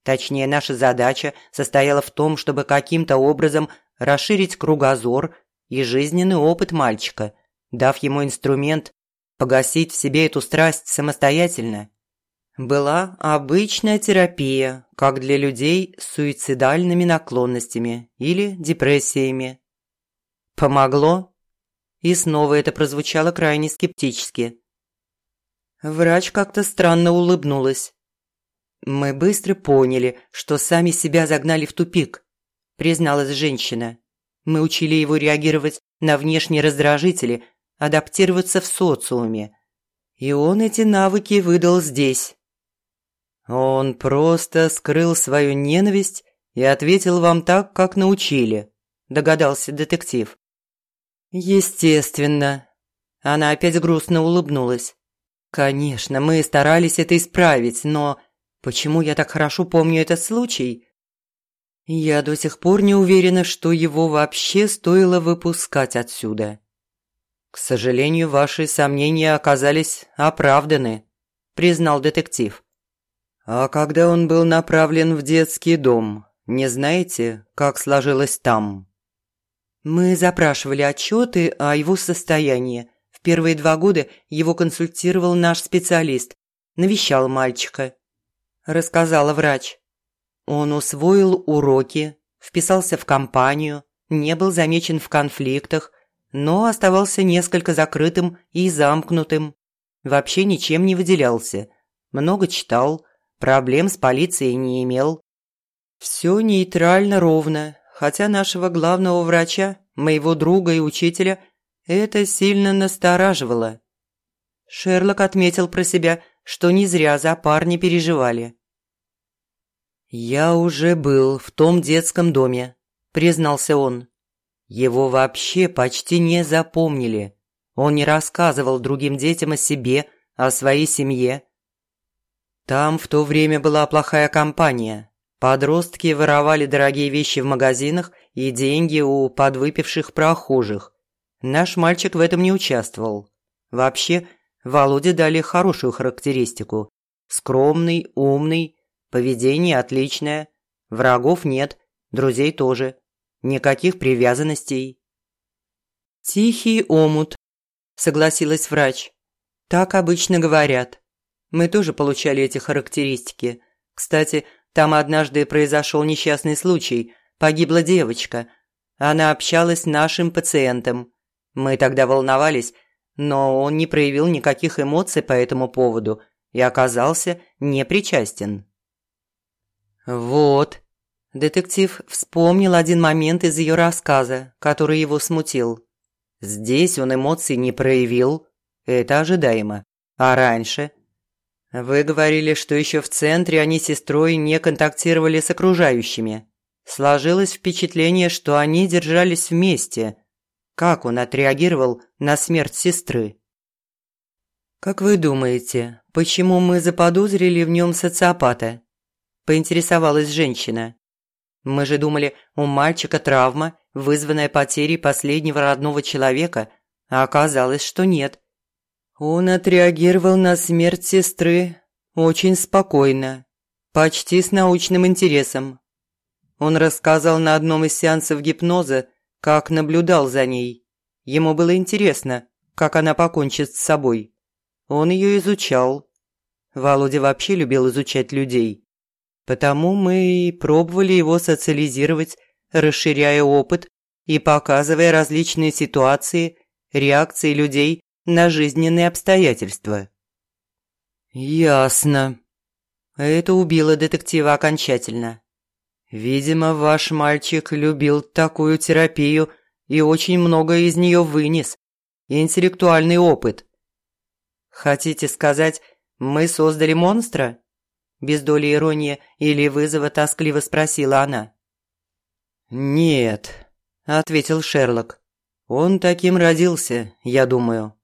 Точнее, наша задача состояла в том, чтобы каким-то образом расширить кругозор и жизненный опыт мальчика, дав ему инструмент погасить в себе эту страсть самостоятельно. Была обычная терапия, как для людей с суицидальными наклонностями или депрессиями. Помогло? И снова это прозвучало крайне скептически. Врач как-то странно улыбнулась. «Мы быстро поняли, что сами себя загнали в тупик», – призналась женщина. «Мы учили его реагировать на внешние раздражители, адаптироваться в социуме. И он эти навыки выдал здесь». «Он просто скрыл свою ненависть и ответил вам так, как научили», – догадался детектив. «Естественно». Она опять грустно улыбнулась. «Конечно, мы старались это исправить, но почему я так хорошо помню этот случай?» Я до сих пор не уверена, что его вообще стоило выпускать отсюда. «К сожалению, ваши сомнения оказались оправданы», – признал детектив. «А когда он был направлен в детский дом, не знаете, как сложилось там?» Мы запрашивали отчеты о его состоянии. В первые два года его консультировал наш специалист, навещал мальчика. Рассказала врач. Он усвоил уроки, вписался в компанию, не был замечен в конфликтах, но оставался несколько закрытым и замкнутым. Вообще ничем не выделялся. Много читал, проблем с полицией не имел. Все нейтрально ровно, хотя нашего главного врача, моего друга и учителя, это сильно настораживало. Шерлок отметил про себя, что не зря за парни переживали. «Я уже был в том детском доме», – признался он. «Его вообще почти не запомнили. Он не рассказывал другим детям о себе, о своей семье. Там в то время была плохая компания, Подростки воровали дорогие вещи в магазинах и деньги у подвыпивших прохожих. Наш мальчик в этом не участвовал. Вообще, Володе дали хорошую характеристику. Скромный, умный, поведение отличное, врагов нет, друзей тоже. Никаких привязанностей. «Тихий омут», – согласилась врач. «Так обычно говорят. Мы тоже получали эти характеристики. Кстати, там однажды произошел несчастный случай. Погибла девочка. Она общалась с нашим пациентом. Мы тогда волновались, но он не проявил никаких эмоций по этому поводу и оказался непричастен. «Вот». Детектив вспомнил один момент из ее рассказа, который его смутил. Здесь он эмоций не проявил, это ожидаемо. А раньше «Вы говорили, что еще в центре они с сестрой не контактировали с окружающими. Сложилось впечатление, что они держались вместе. Как он отреагировал на смерть сестры?» «Как вы думаете, почему мы заподозрили в нем социопата?» – поинтересовалась женщина. «Мы же думали, у мальчика травма, вызванная потерей последнего родного человека, а оказалось, что нет. Он отреагировал на смерть сестры очень спокойно, почти с научным интересом. Он рассказал на одном из сеансов гипноза, как наблюдал за ней. Ему было интересно, как она покончит с собой. Он ее изучал. Володя вообще любил изучать людей. Потому мы и пробовали его социализировать, расширяя опыт и показывая различные ситуации, реакции людей на жизненные обстоятельства. «Ясно. Это убило детектива окончательно. Видимо, ваш мальчик любил такую терапию и очень многое из нее вынес. Интеллектуальный опыт. Хотите сказать, мы создали монстра?» Без доли иронии или вызова тоскливо спросила она. «Нет», – ответил Шерлок. «Он таким родился, я думаю».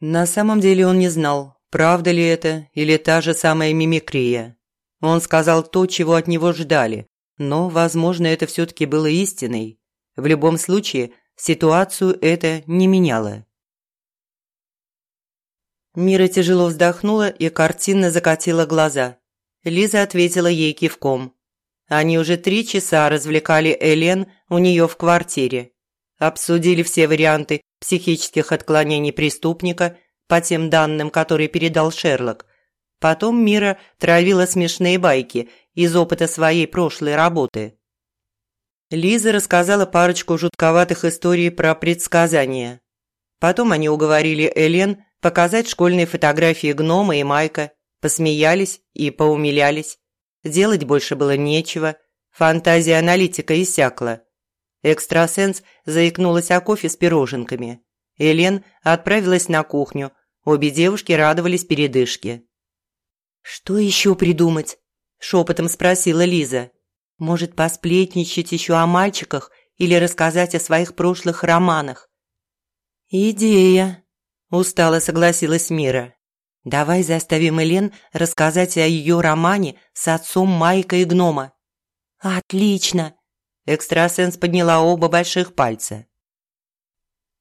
На самом деле он не знал, правда ли это или та же самая мимикрия. Он сказал то, чего от него ждали, но, возможно, это все-таки было истиной. В любом случае, ситуацию это не меняло. Мира тяжело вздохнула и картинно закатила глаза. Лиза ответила ей кивком. Они уже три часа развлекали Элен у нее в квартире. Обсудили все варианты психических отклонений преступника по тем данным, которые передал Шерлок. Потом Мира травила смешные байки из опыта своей прошлой работы. Лиза рассказала парочку жутковатых историй про предсказания. Потом они уговорили Элен показать школьные фотографии гнома и Майка, посмеялись и поумилялись. Делать больше было нечего, фантазия аналитика иссякла. Экстрасенс заикнулась о кофе с пироженками. Элен отправилась на кухню, обе девушки радовались передышке. «Что еще придумать?» – шепотом спросила Лиза. «Может, посплетничать еще о мальчиках или рассказать о своих прошлых романах?» «Идея», – устало согласилась Мира. «Давай заставим Элен рассказать о ее романе с отцом Майка и гнома». «Отлично!» – экстрасенс подняла оба больших пальца.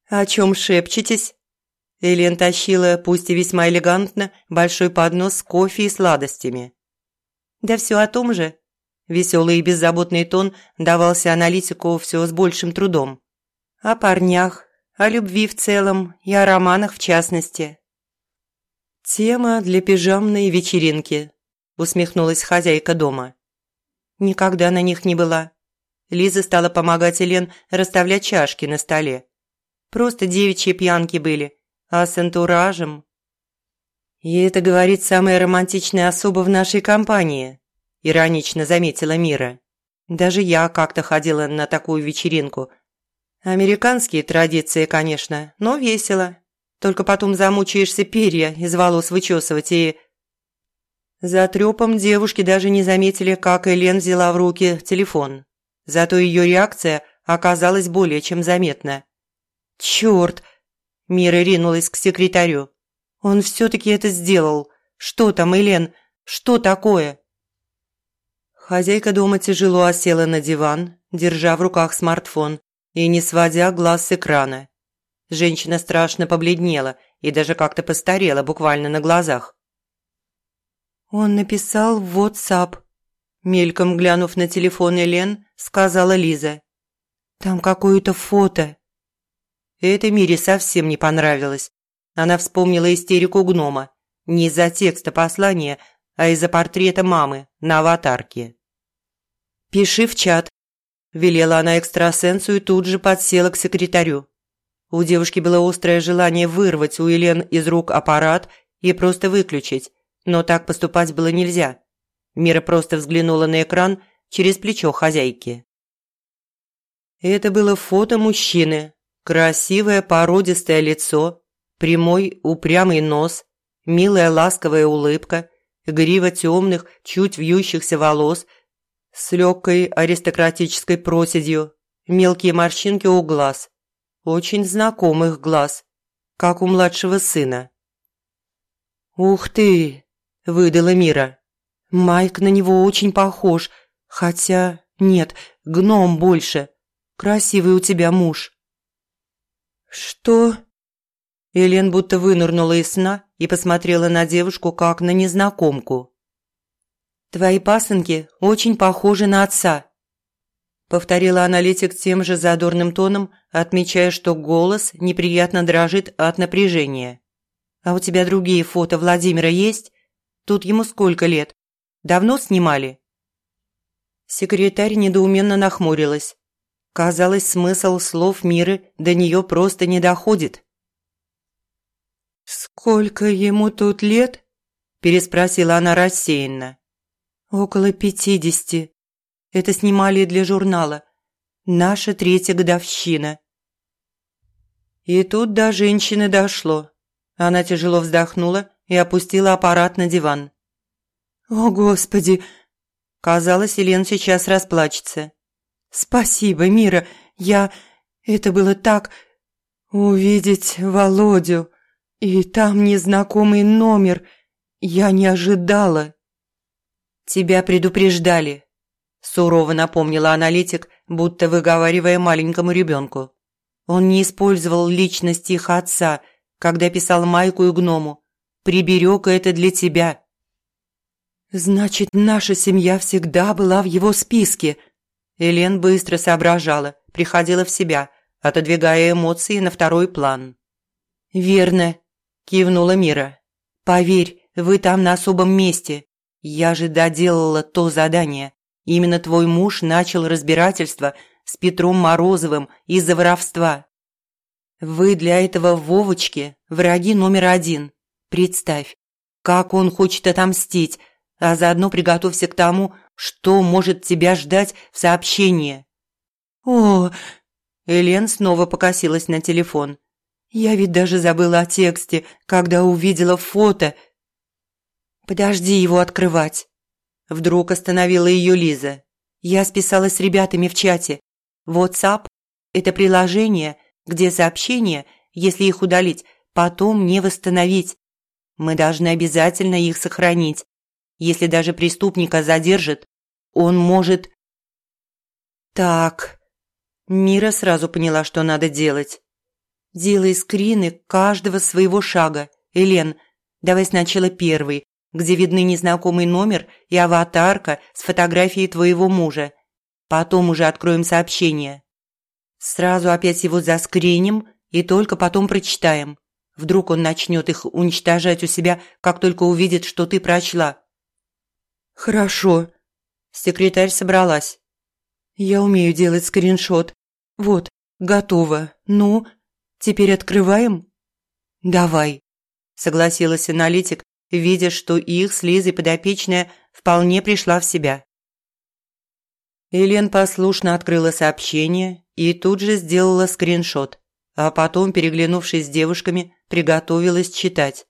«О чем шепчетесь?» Элен тащила, пусть и весьма элегантно, большой поднос с кофе и сладостями. «Да все о том же». Веселый и беззаботный тон давался аналитику все с большим трудом. «О парнях, о любви в целом и о романах в частности». «Тема для пижамной вечеринки», – усмехнулась хозяйка дома. «Никогда на них не была». Лиза стала помогать Элен расставлять чашки на столе. «Просто девичьи пьянки были, а с антуражем. «И это говорит самая романтичная особа в нашей компании», – иронично заметила Мира. «Даже я как-то ходила на такую вечеринку. Американские традиции, конечно, но весело. Только потом замучаешься перья из волос вычесывать и...» За трёпом девушки даже не заметили, как Элен взяла в руки телефон. Зато ее реакция оказалась более чем заметна. «Чёрт!» Мира ринулась к секретарю. «Он все-таки это сделал. Что там, Элен? Что такое?» Хозяйка дома тяжело осела на диван, держа в руках смартфон и не сводя глаз с экрана. Женщина страшно побледнела и даже как-то постарела буквально на глазах. «Он написал в WhatsApp», – мельком глянув на телефон Элен, сказала Лиза. «Там какое-то фото». Это Мире совсем не понравилось. Она вспомнила истерику гнома. Не из-за текста послания, а из-за портрета мамы на аватарке. «Пиши в чат», – велела она экстрасенсу и тут же подсела к секретарю. У девушки было острое желание вырвать у Елен из рук аппарат и просто выключить, но так поступать было нельзя. Мира просто взглянула на экран через плечо хозяйки. Это было фото мужчины, Красивое породистое лицо, прямой упрямый нос, милая ласковая улыбка, грива темных, чуть вьющихся волос с легкой аристократической проседью, мелкие морщинки у глаз, очень знакомых глаз, как у младшего сына. «Ух ты!» – выдала Мира. «Майк на него очень похож, хотя нет, гном больше. Красивый у тебя муж». «Что?» Элен будто вынырнула из сна и посмотрела на девушку, как на незнакомку. «Твои пасынки очень похожи на отца», – повторила аналитик тем же задорным тоном, отмечая, что голос неприятно дрожит от напряжения. «А у тебя другие фото Владимира есть? Тут ему сколько лет? Давно снимали?» Секретарь недоуменно нахмурилась. Казалось, смысл слов Миры до нее просто не доходит. «Сколько ему тут лет?» – переспросила она рассеянно. «Около пятидесяти. Это снимали для журнала. Наша третья годовщина». И тут до женщины дошло. Она тяжело вздохнула и опустила аппарат на диван. «О, Господи!» Казалось, Елен сейчас расплачется. «Спасибо, Мира, я... Это было так... Увидеть Володю. И там незнакомый номер. Я не ожидала». «Тебя предупреждали», – сурово напомнила аналитик, будто выговаривая маленькому ребенку. Он не использовал личность их отца, когда писал Майку и гному. Приберег это для тебя. «Значит, наша семья всегда была в его списке», Элен быстро соображала, приходила в себя, отодвигая эмоции на второй план. «Верно», – кивнула Мира. «Поверь, Вы там на особом месте. Я же доделала то задание. Именно твой муж начал разбирательство с Петром Морозовым из-за воровства. Вы для этого Вовочки враги номер один. Представь, как он хочет отомстить, а заодно приготовься к тому, что может тебя ждать в сообщении. О, Элен снова покосилась на телефон. Я ведь даже забыла о тексте, когда увидела фото. Подожди его открывать. Вдруг остановила ее Лиза. Я списалась с ребятами в чате. WhatsApp – это приложение, где сообщения, если их удалить, потом не восстановить. Мы должны обязательно их сохранить. Если даже преступника задержат, он может... Так, Мира сразу поняла, что надо делать. «Делай скрины каждого своего шага. Элен, давай сначала первый, где видны незнакомый номер и аватарка с фотографией твоего мужа. Потом уже откроем сообщение. Сразу опять его заскриним и только потом прочитаем. Вдруг он начнет их уничтожать у себя, как только увидит, что ты прочла». «Хорошо». Секретарь собралась. «Я умею делать скриншот. Вот, готово. Ну, теперь открываем?» «Давай», – согласилась аналитик, видя, что их с Лизой подопечная вполне пришла в себя. Элен послушно открыла сообщение и тут же сделала скриншот, а потом, переглянувшись с девушками, приготовилась читать.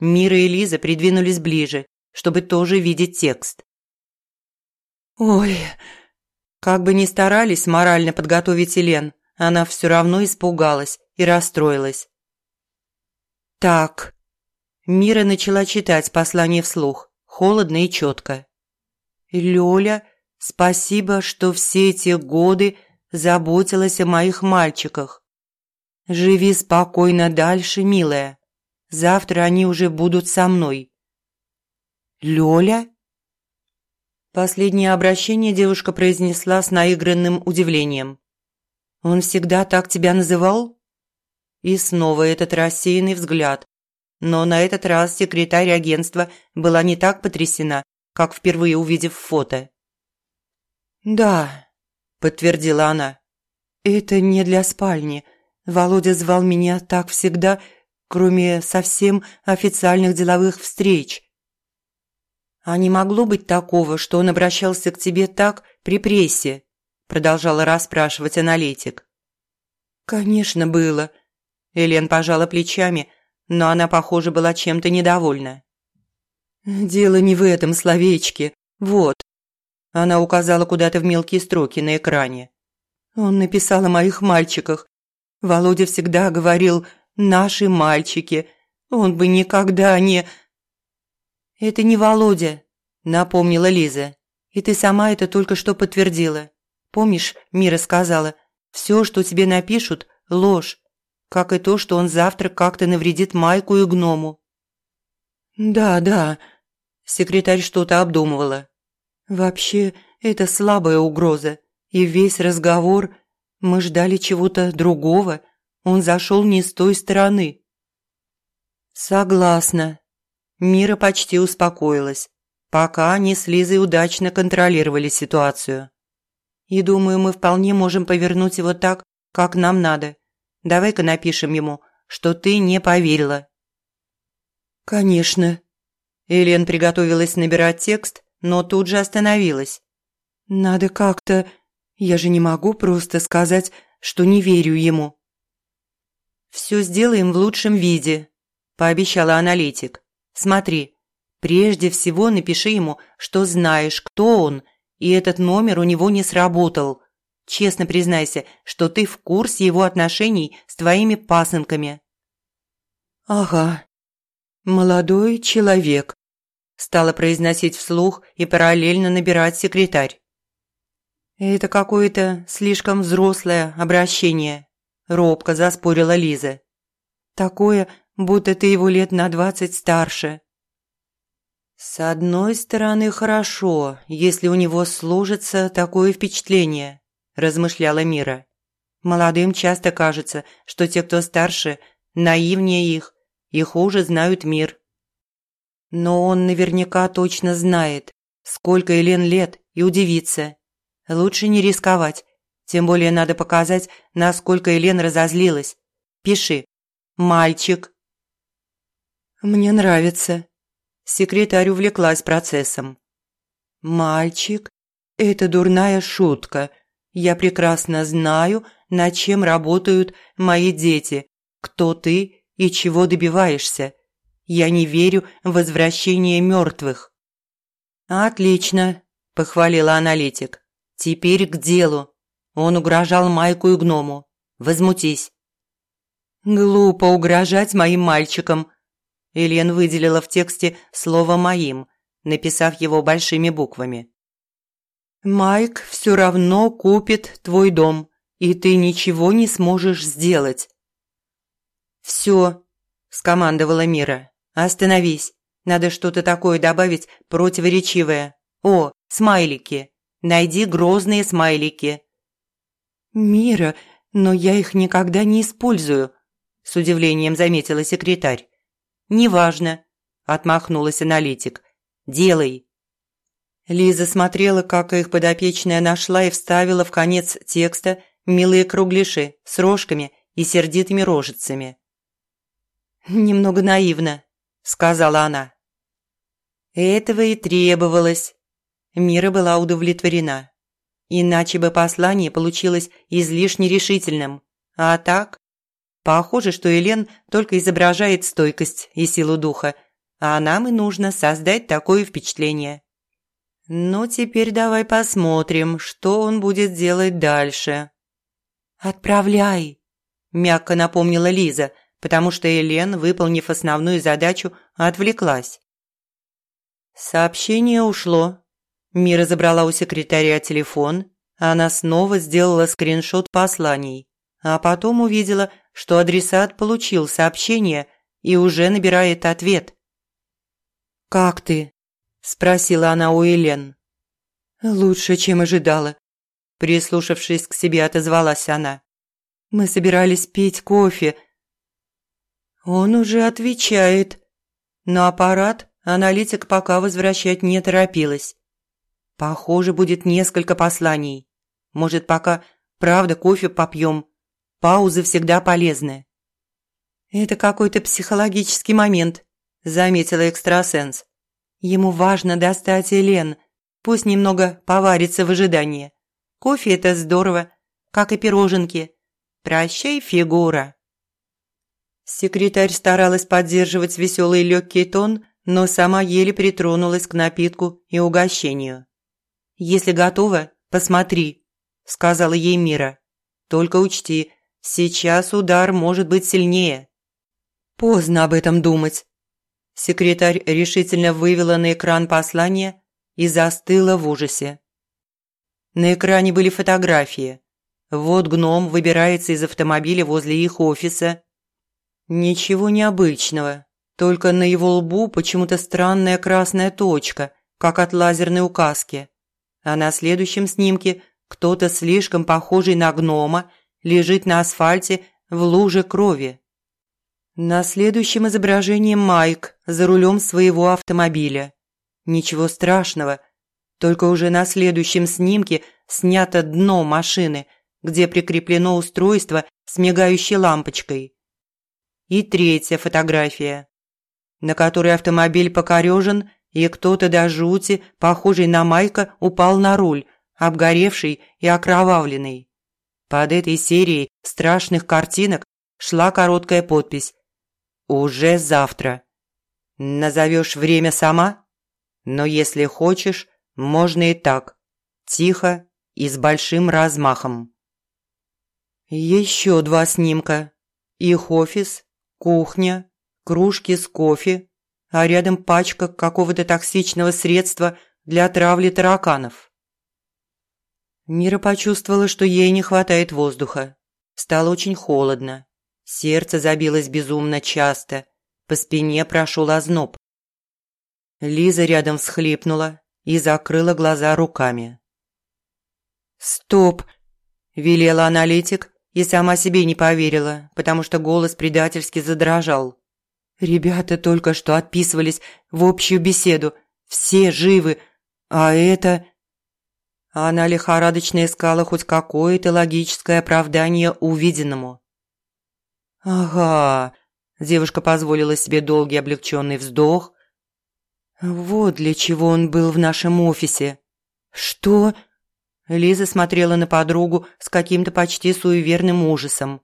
Мира и Лиза придвинулись ближе, чтобы тоже видеть текст. «Ой, как бы ни старались морально подготовить Елен, она все равно испугалась и расстроилась. «Так». Мира начала читать послание вслух, холодно и четко. «Лёля, спасибо, что все эти годы заботилась о моих мальчиках. Живи спокойно дальше, милая. Завтра они уже будут со мной». «Лёля?» Последнее обращение девушка произнесла с наигранным удивлением. «Он всегда так тебя называл?» И снова этот рассеянный взгляд. Но на этот раз секретарь агентства была не так потрясена, как впервые увидев фото. «Да», – подтвердила она. «Это не для спальни. Володя звал меня так всегда, кроме совсем официальных деловых встреч. «А не могло быть такого, что он обращался к тебе так при прессе?» Продолжала расспрашивать аналитик. «Конечно, было». Элен пожала плечами, но она, похоже, была чем-то недовольна. «Дело не в этом словечке. Вот». Она указала куда-то в мелкие строки на экране. Он написал о моих мальчиках. Володя всегда говорил «наши мальчики». Он бы никогда не... «Это не Володя», – напомнила Лиза. «И ты сама это только что подтвердила. Помнишь, Мира сказала, все, что тебе напишут – ложь, как и то, что он завтра как-то навредит Майку и гному». «Да, да», – секретарь что-то обдумывала. «Вообще, это слабая угроза, и весь разговор мы ждали чего-то другого, он зашел не с той стороны». «Согласна», Мира почти успокоилась, пока они с Лизой удачно контролировали ситуацию. И думаю, мы вполне можем повернуть его так, как нам надо. Давай-ка напишем ему, что ты не поверила. Конечно. Элен приготовилась набирать текст, но тут же остановилась. Надо как-то... Я же не могу просто сказать, что не верю ему. «Все сделаем в лучшем виде», – пообещала аналитик. Смотри, прежде всего напиши ему, что знаешь, кто он, и этот номер у него не сработал. Честно признайся, что ты в курсе его отношений с твоими пасынками». «Ага, молодой человек», – стала произносить вслух и параллельно набирать секретарь. «Это какое-то слишком взрослое обращение», – робко заспорила Лиза. «Такое, будто ты его лет на двадцать старше». «С одной стороны, хорошо, если у него сложится такое впечатление», – размышляла Мира. «Молодым часто кажется, что те, кто старше, наивнее их и хуже знают мир. Но он наверняка точно знает, сколько Элен лет, и удивится. Лучше не рисковать. Тем более надо показать, насколько Элен разозлилась. Пиши. Мальчик. Мне нравится. Секретарь увлеклась процессом. Мальчик? Это дурная шутка. Я прекрасно знаю, над чем работают мои дети, кто ты и чего добиваешься. Я не верю в возвращение мертвых». «Отлично», – похвалила аналитик. «Теперь к делу». Он угрожал Майку и гному. «Возмутись». «Глупо угрожать моим мальчикам», – Элен выделила в тексте слово «моим», написав его большими буквами. «Майк все равно купит твой дом, и ты ничего не сможешь сделать». «Все», – скомандовала Мира. «Остановись. Надо что-то такое добавить противоречивое. О, смайлики. Найди грозные смайлики». «Мира, но я их никогда не использую», – с удивлением заметила секретарь. «Неважно», – отмахнулась аналитик. «Делай». Лиза смотрела, как их подопечная нашла и вставила в конец текста милые кругляши с рожками и сердитыми рожицами. «Немного наивно», сказала она. Этого и требовалось. Мира была удовлетворена. Иначе бы послание получилось излишне решительным. А так? Похоже, что Елен только изображает стойкость и силу духа, а нам и нужно создать такое впечатление. Ну, теперь давай посмотрим, что он будет делать дальше. «Отправляй», – мягко напомнила Лиза – потому что Элен, выполнив основную задачу, отвлеклась. Сообщение ушло. Мира забрала у секретаря телефон, она снова сделала скриншот посланий, а потом увидела, что адресат получил сообщение и уже набирает ответ. «Как ты?» – спросила она у Элен. «Лучше, чем ожидала», – прислушавшись к себе, отозвалась она. «Мы собирались пить кофе», он уже отвечает. Но аппарат аналитик пока возвращать не торопилась. Похоже, будет несколько посланий. Может, пока правда кофе попьем. Паузы всегда полезны. Это какой-то психологический момент, заметила экстрасенс. Ему важно достать Элен, пусть немного поварится в ожидании. Кофе – это здорово, как и пироженки. Прощай, фигура. Секретарь старалась поддерживать веселый легкий тон, но сама еле притронулась к напитку и угощению. «Если готова, посмотри», – сказала ей Мира. «Только учти, сейчас удар может быть сильнее». «Поздно об этом думать». Секретарь решительно вывела на экран послание и застыла в ужасе. На экране были фотографии. Вот гном выбирается из автомобиля возле их офиса Ничего необычного, только на его лбу почему-то странная красная точка, как от лазерной указки. А на следующем снимке кто-то слишком похожий на гнома лежит на асфальте в луже крови. На следующем изображении Майк за рулем своего автомобиля. Ничего страшного, только уже на следующем снимке снято дно машины, где прикреплено устройство с мигающей лампочкой. И третья фотография, на которой автомобиль покорежен, и кто-то до жути, похожий на Майка, упал на руль, обгоревший и окровавленный. Под этой серией страшных картинок шла короткая подпись «Уже завтра». Назовешь время сама? Но если хочешь, можно и так. Тихо и с большим размахом. Еще два снимка. Их офис кухня, кружки с кофе, а рядом пачка какого-то токсичного средства для травли тараканов. Мира почувствовала, что ей не хватает воздуха. Стало очень холодно. Сердце забилось безумно часто. По спине прошел озноб. Лиза рядом всхлипнула и закрыла глаза руками. «Стоп!» – велела аналитик и сама себе не поверила, потому что голос предательски задрожал. Ребята только что отписывались в общую беседу. Все живы. А это... Она лихорадочно искала хоть какое-то логическое оправдание увиденному. «Ага», – девушка позволила себе долгий облегченный вздох. «Вот для чего он был в нашем офисе». «Что?» Лиза смотрела на подругу с каким-то почти суеверным ужасом.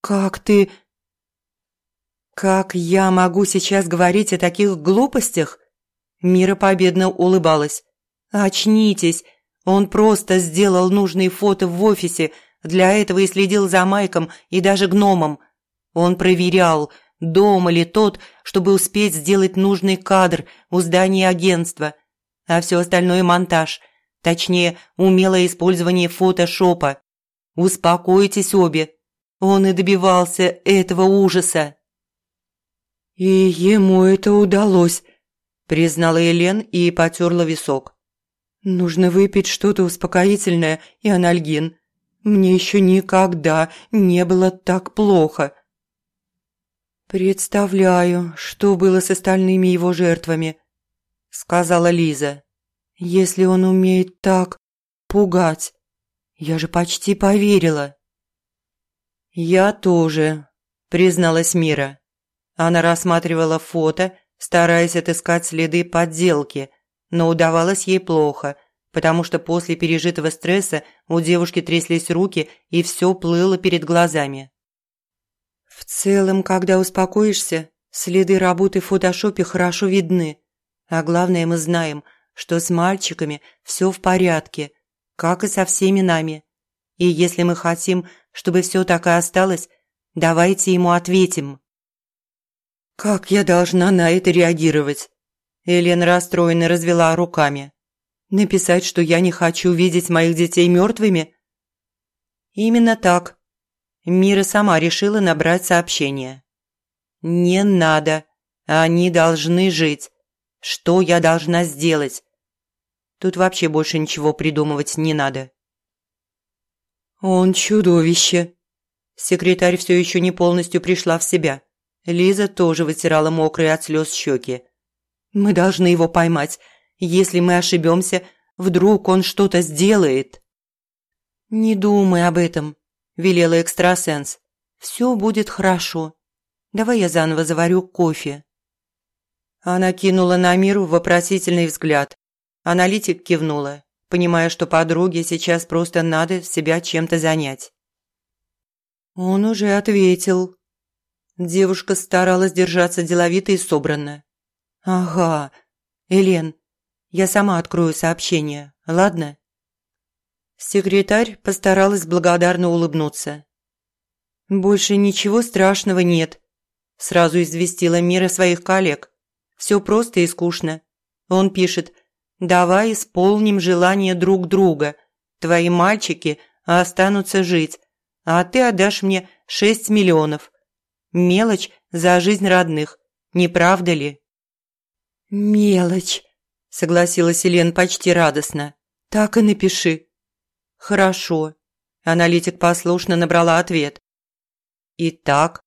«Как ты...» «Как я могу сейчас говорить о таких глупостях?» Мира победно улыбалась. «Очнитесь! Он просто сделал нужные фото в офисе, для этого и следил за Майком и даже гномом. Он проверял, дома ли тот, чтобы успеть сделать нужный кадр у здания агентства, а все остальное – монтаж, точнее, умелое использование фотошопа. Успокойтесь обе, он и добивался этого ужаса. «И ему это удалось», – признала Елен и потерла висок. Нужно выпить что-то успокоительное и анальгин. Мне еще никогда не было так плохо. «Представляю, что было с остальными его жертвами», – сказала Лиза. «Если он умеет так пугать. Я же почти поверила». «Я тоже», – призналась Мира. Она рассматривала фото, стараясь отыскать следы подделки – но удавалось ей плохо, потому что после пережитого стресса у девушки тряслись руки и все плыло перед глазами. В целом, когда успокоишься, следы работы в фотошопе хорошо видны. А главное, мы знаем, что с мальчиками все в порядке, как и со всеми нами. И если мы хотим, чтобы все так и осталось, давайте ему ответим. Как я должна на это реагировать? Елена расстроенно развела руками. «Написать, что я не хочу видеть моих детей мертвыми?» «Именно так». Мира сама решила набрать сообщение. «Не надо. Они должны жить. Что я должна сделать?» Тут вообще больше ничего придумывать не надо. «Он чудовище!» Секретарь все еще не полностью пришла в себя. Лиза тоже вытирала мокрые от слез щеки. Мы должны его поймать. Если мы ошибемся, вдруг он что-то сделает». «Не думай об этом», – велела экстрасенс. «Все будет хорошо. Давай я заново заварю кофе». Она кинула на миру вопросительный взгляд. Аналитик кивнула, понимая, что подруге сейчас просто надо себя чем-то занять. Он уже ответил. Девушка старалась держаться деловито и собранно. «Ага. Элен, я сама открою сообщение, ладно?» Секретарь постаралась благодарно улыбнуться. «Больше ничего страшного нет», – сразу известила Мира своих коллег. «Все просто и скучно. Он пишет, давай исполним желание друг друга. Твои мальчики останутся жить, а ты отдашь мне шесть миллионов. Мелочь за жизнь родных, не правда ли?» «Мелочь», – согласилась Елен почти радостно. «Так и напиши». «Хорошо». Аналитик послушно набрала ответ. «Итак?»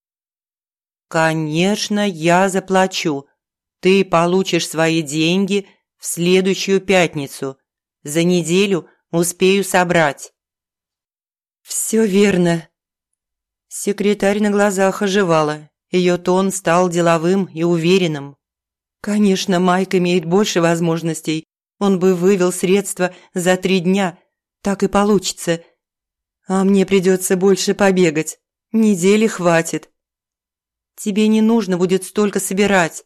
«Конечно, я заплачу. Ты получишь свои деньги в следующую пятницу. За неделю успею собрать». «Все верно». Секретарь на глазах оживала. Ее тон стал деловым и уверенным. Конечно, Майк имеет больше возможностей. Он бы вывел средства за три дня. Так и получится. А мне придется больше побегать. Недели хватит. Тебе не нужно будет столько собирать,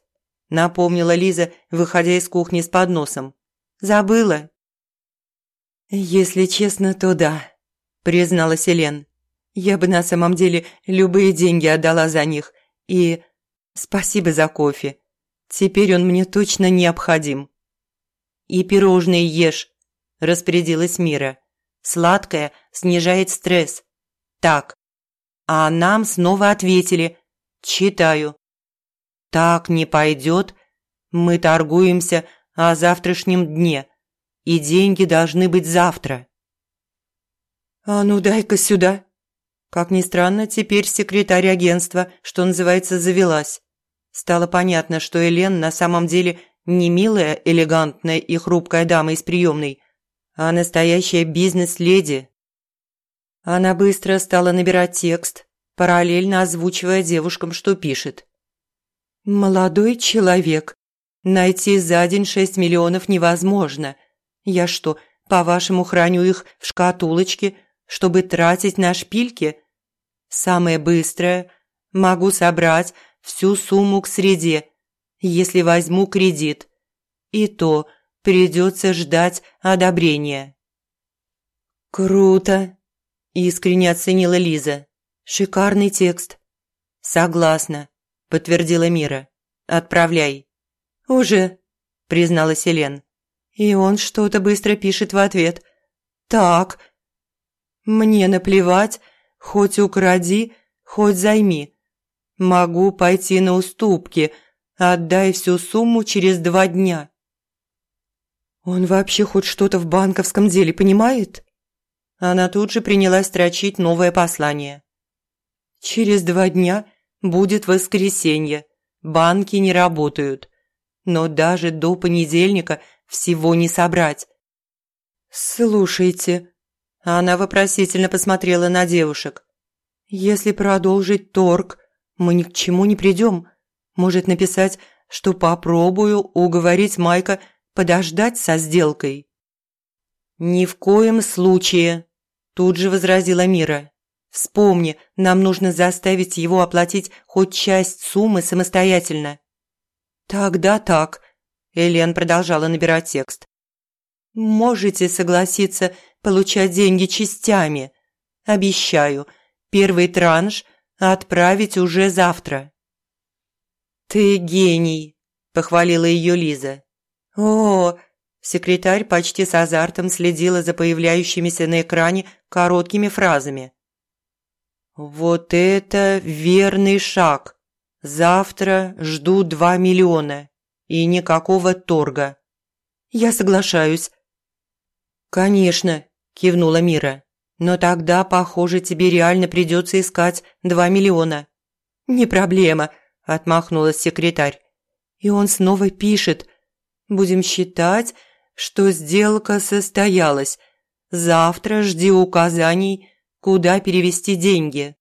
напомнила Лиза, выходя из кухни с подносом. Забыла? Если честно, то да, призналась Елен. Я бы на самом деле любые деньги отдала за них. И спасибо за кофе. Теперь он мне точно необходим. И пирожные ешь, распорядилась Мира. Сладкое снижает стресс. Так. А нам снова ответили. Читаю. Так не пойдет. Мы торгуемся о завтрашнем дне. И деньги должны быть завтра. А ну дай-ка сюда. Как ни странно, теперь секретарь агентства, что называется, завелась. Стало понятно, что Элен на самом деле не милая, элегантная и хрупкая дама из приемной, а настоящая бизнес-леди. Она быстро стала набирать текст, параллельно озвучивая девушкам, что пишет. «Молодой человек. Найти за день шесть миллионов невозможно. Я что, по-вашему, храню их в шкатулочке, чтобы тратить на шпильки? Самое быстрое. Могу собрать всю сумму к среде, если возьму кредит. И то придется ждать одобрения». «Круто!» – искренне оценила Лиза. «Шикарный текст». «Согласна», – подтвердила Мира. «Отправляй». «Уже», – призналась Елен. И он что-то быстро пишет в ответ. «Так, мне наплевать, хоть укради, хоть займи. Могу пойти на уступки, отдай всю сумму через два дня». «Он вообще хоть что-то в банковском деле понимает?» Она тут же принялась строчить новое послание. Через два дня будет воскресенье. Банки не работают. Но даже до понедельника всего не собрать. «Слушайте», – она вопросительно посмотрела на девушек. «Если продолжить торг, мы ни к чему не придем. Может написать, что попробую уговорить Майка подождать со сделкой?» «Ни в коем случае», – тут же возразила Мира. Вспомни, нам нужно заставить его оплатить хоть часть суммы самостоятельно». «Тогда так», – Элен продолжала набирать текст. «Можете согласиться получать деньги частями. Обещаю, первый транш отправить уже завтра». «Ты гений», – похвалила ее Лиза. «О, Секретарь почти с азартом следила за появляющимися на экране короткими фразами. «Вот это верный шаг! Завтра жду два миллиона и никакого торга. Я соглашаюсь». «Конечно», – кивнула Мира. «Но тогда, похоже, тебе реально придется искать два миллиона». «Не проблема», – отмахнулась секретарь. И он снова пишет. «Будем считать, что сделка состоялась. Завтра жди указаний куда перевести деньги.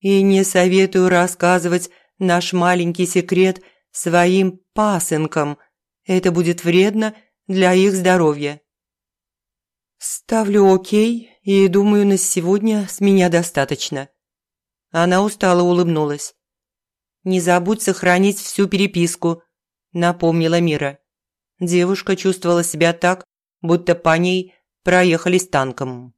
И не советую рассказывать наш маленький секрет своим пасынкам. Это будет вредно для их здоровья. Ставлю окей и думаю, на сегодня с меня достаточно. Она устало улыбнулась. «Не забудь сохранить всю переписку», – напомнила Мира. Девушка чувствовала себя так, будто по ней проехались танком.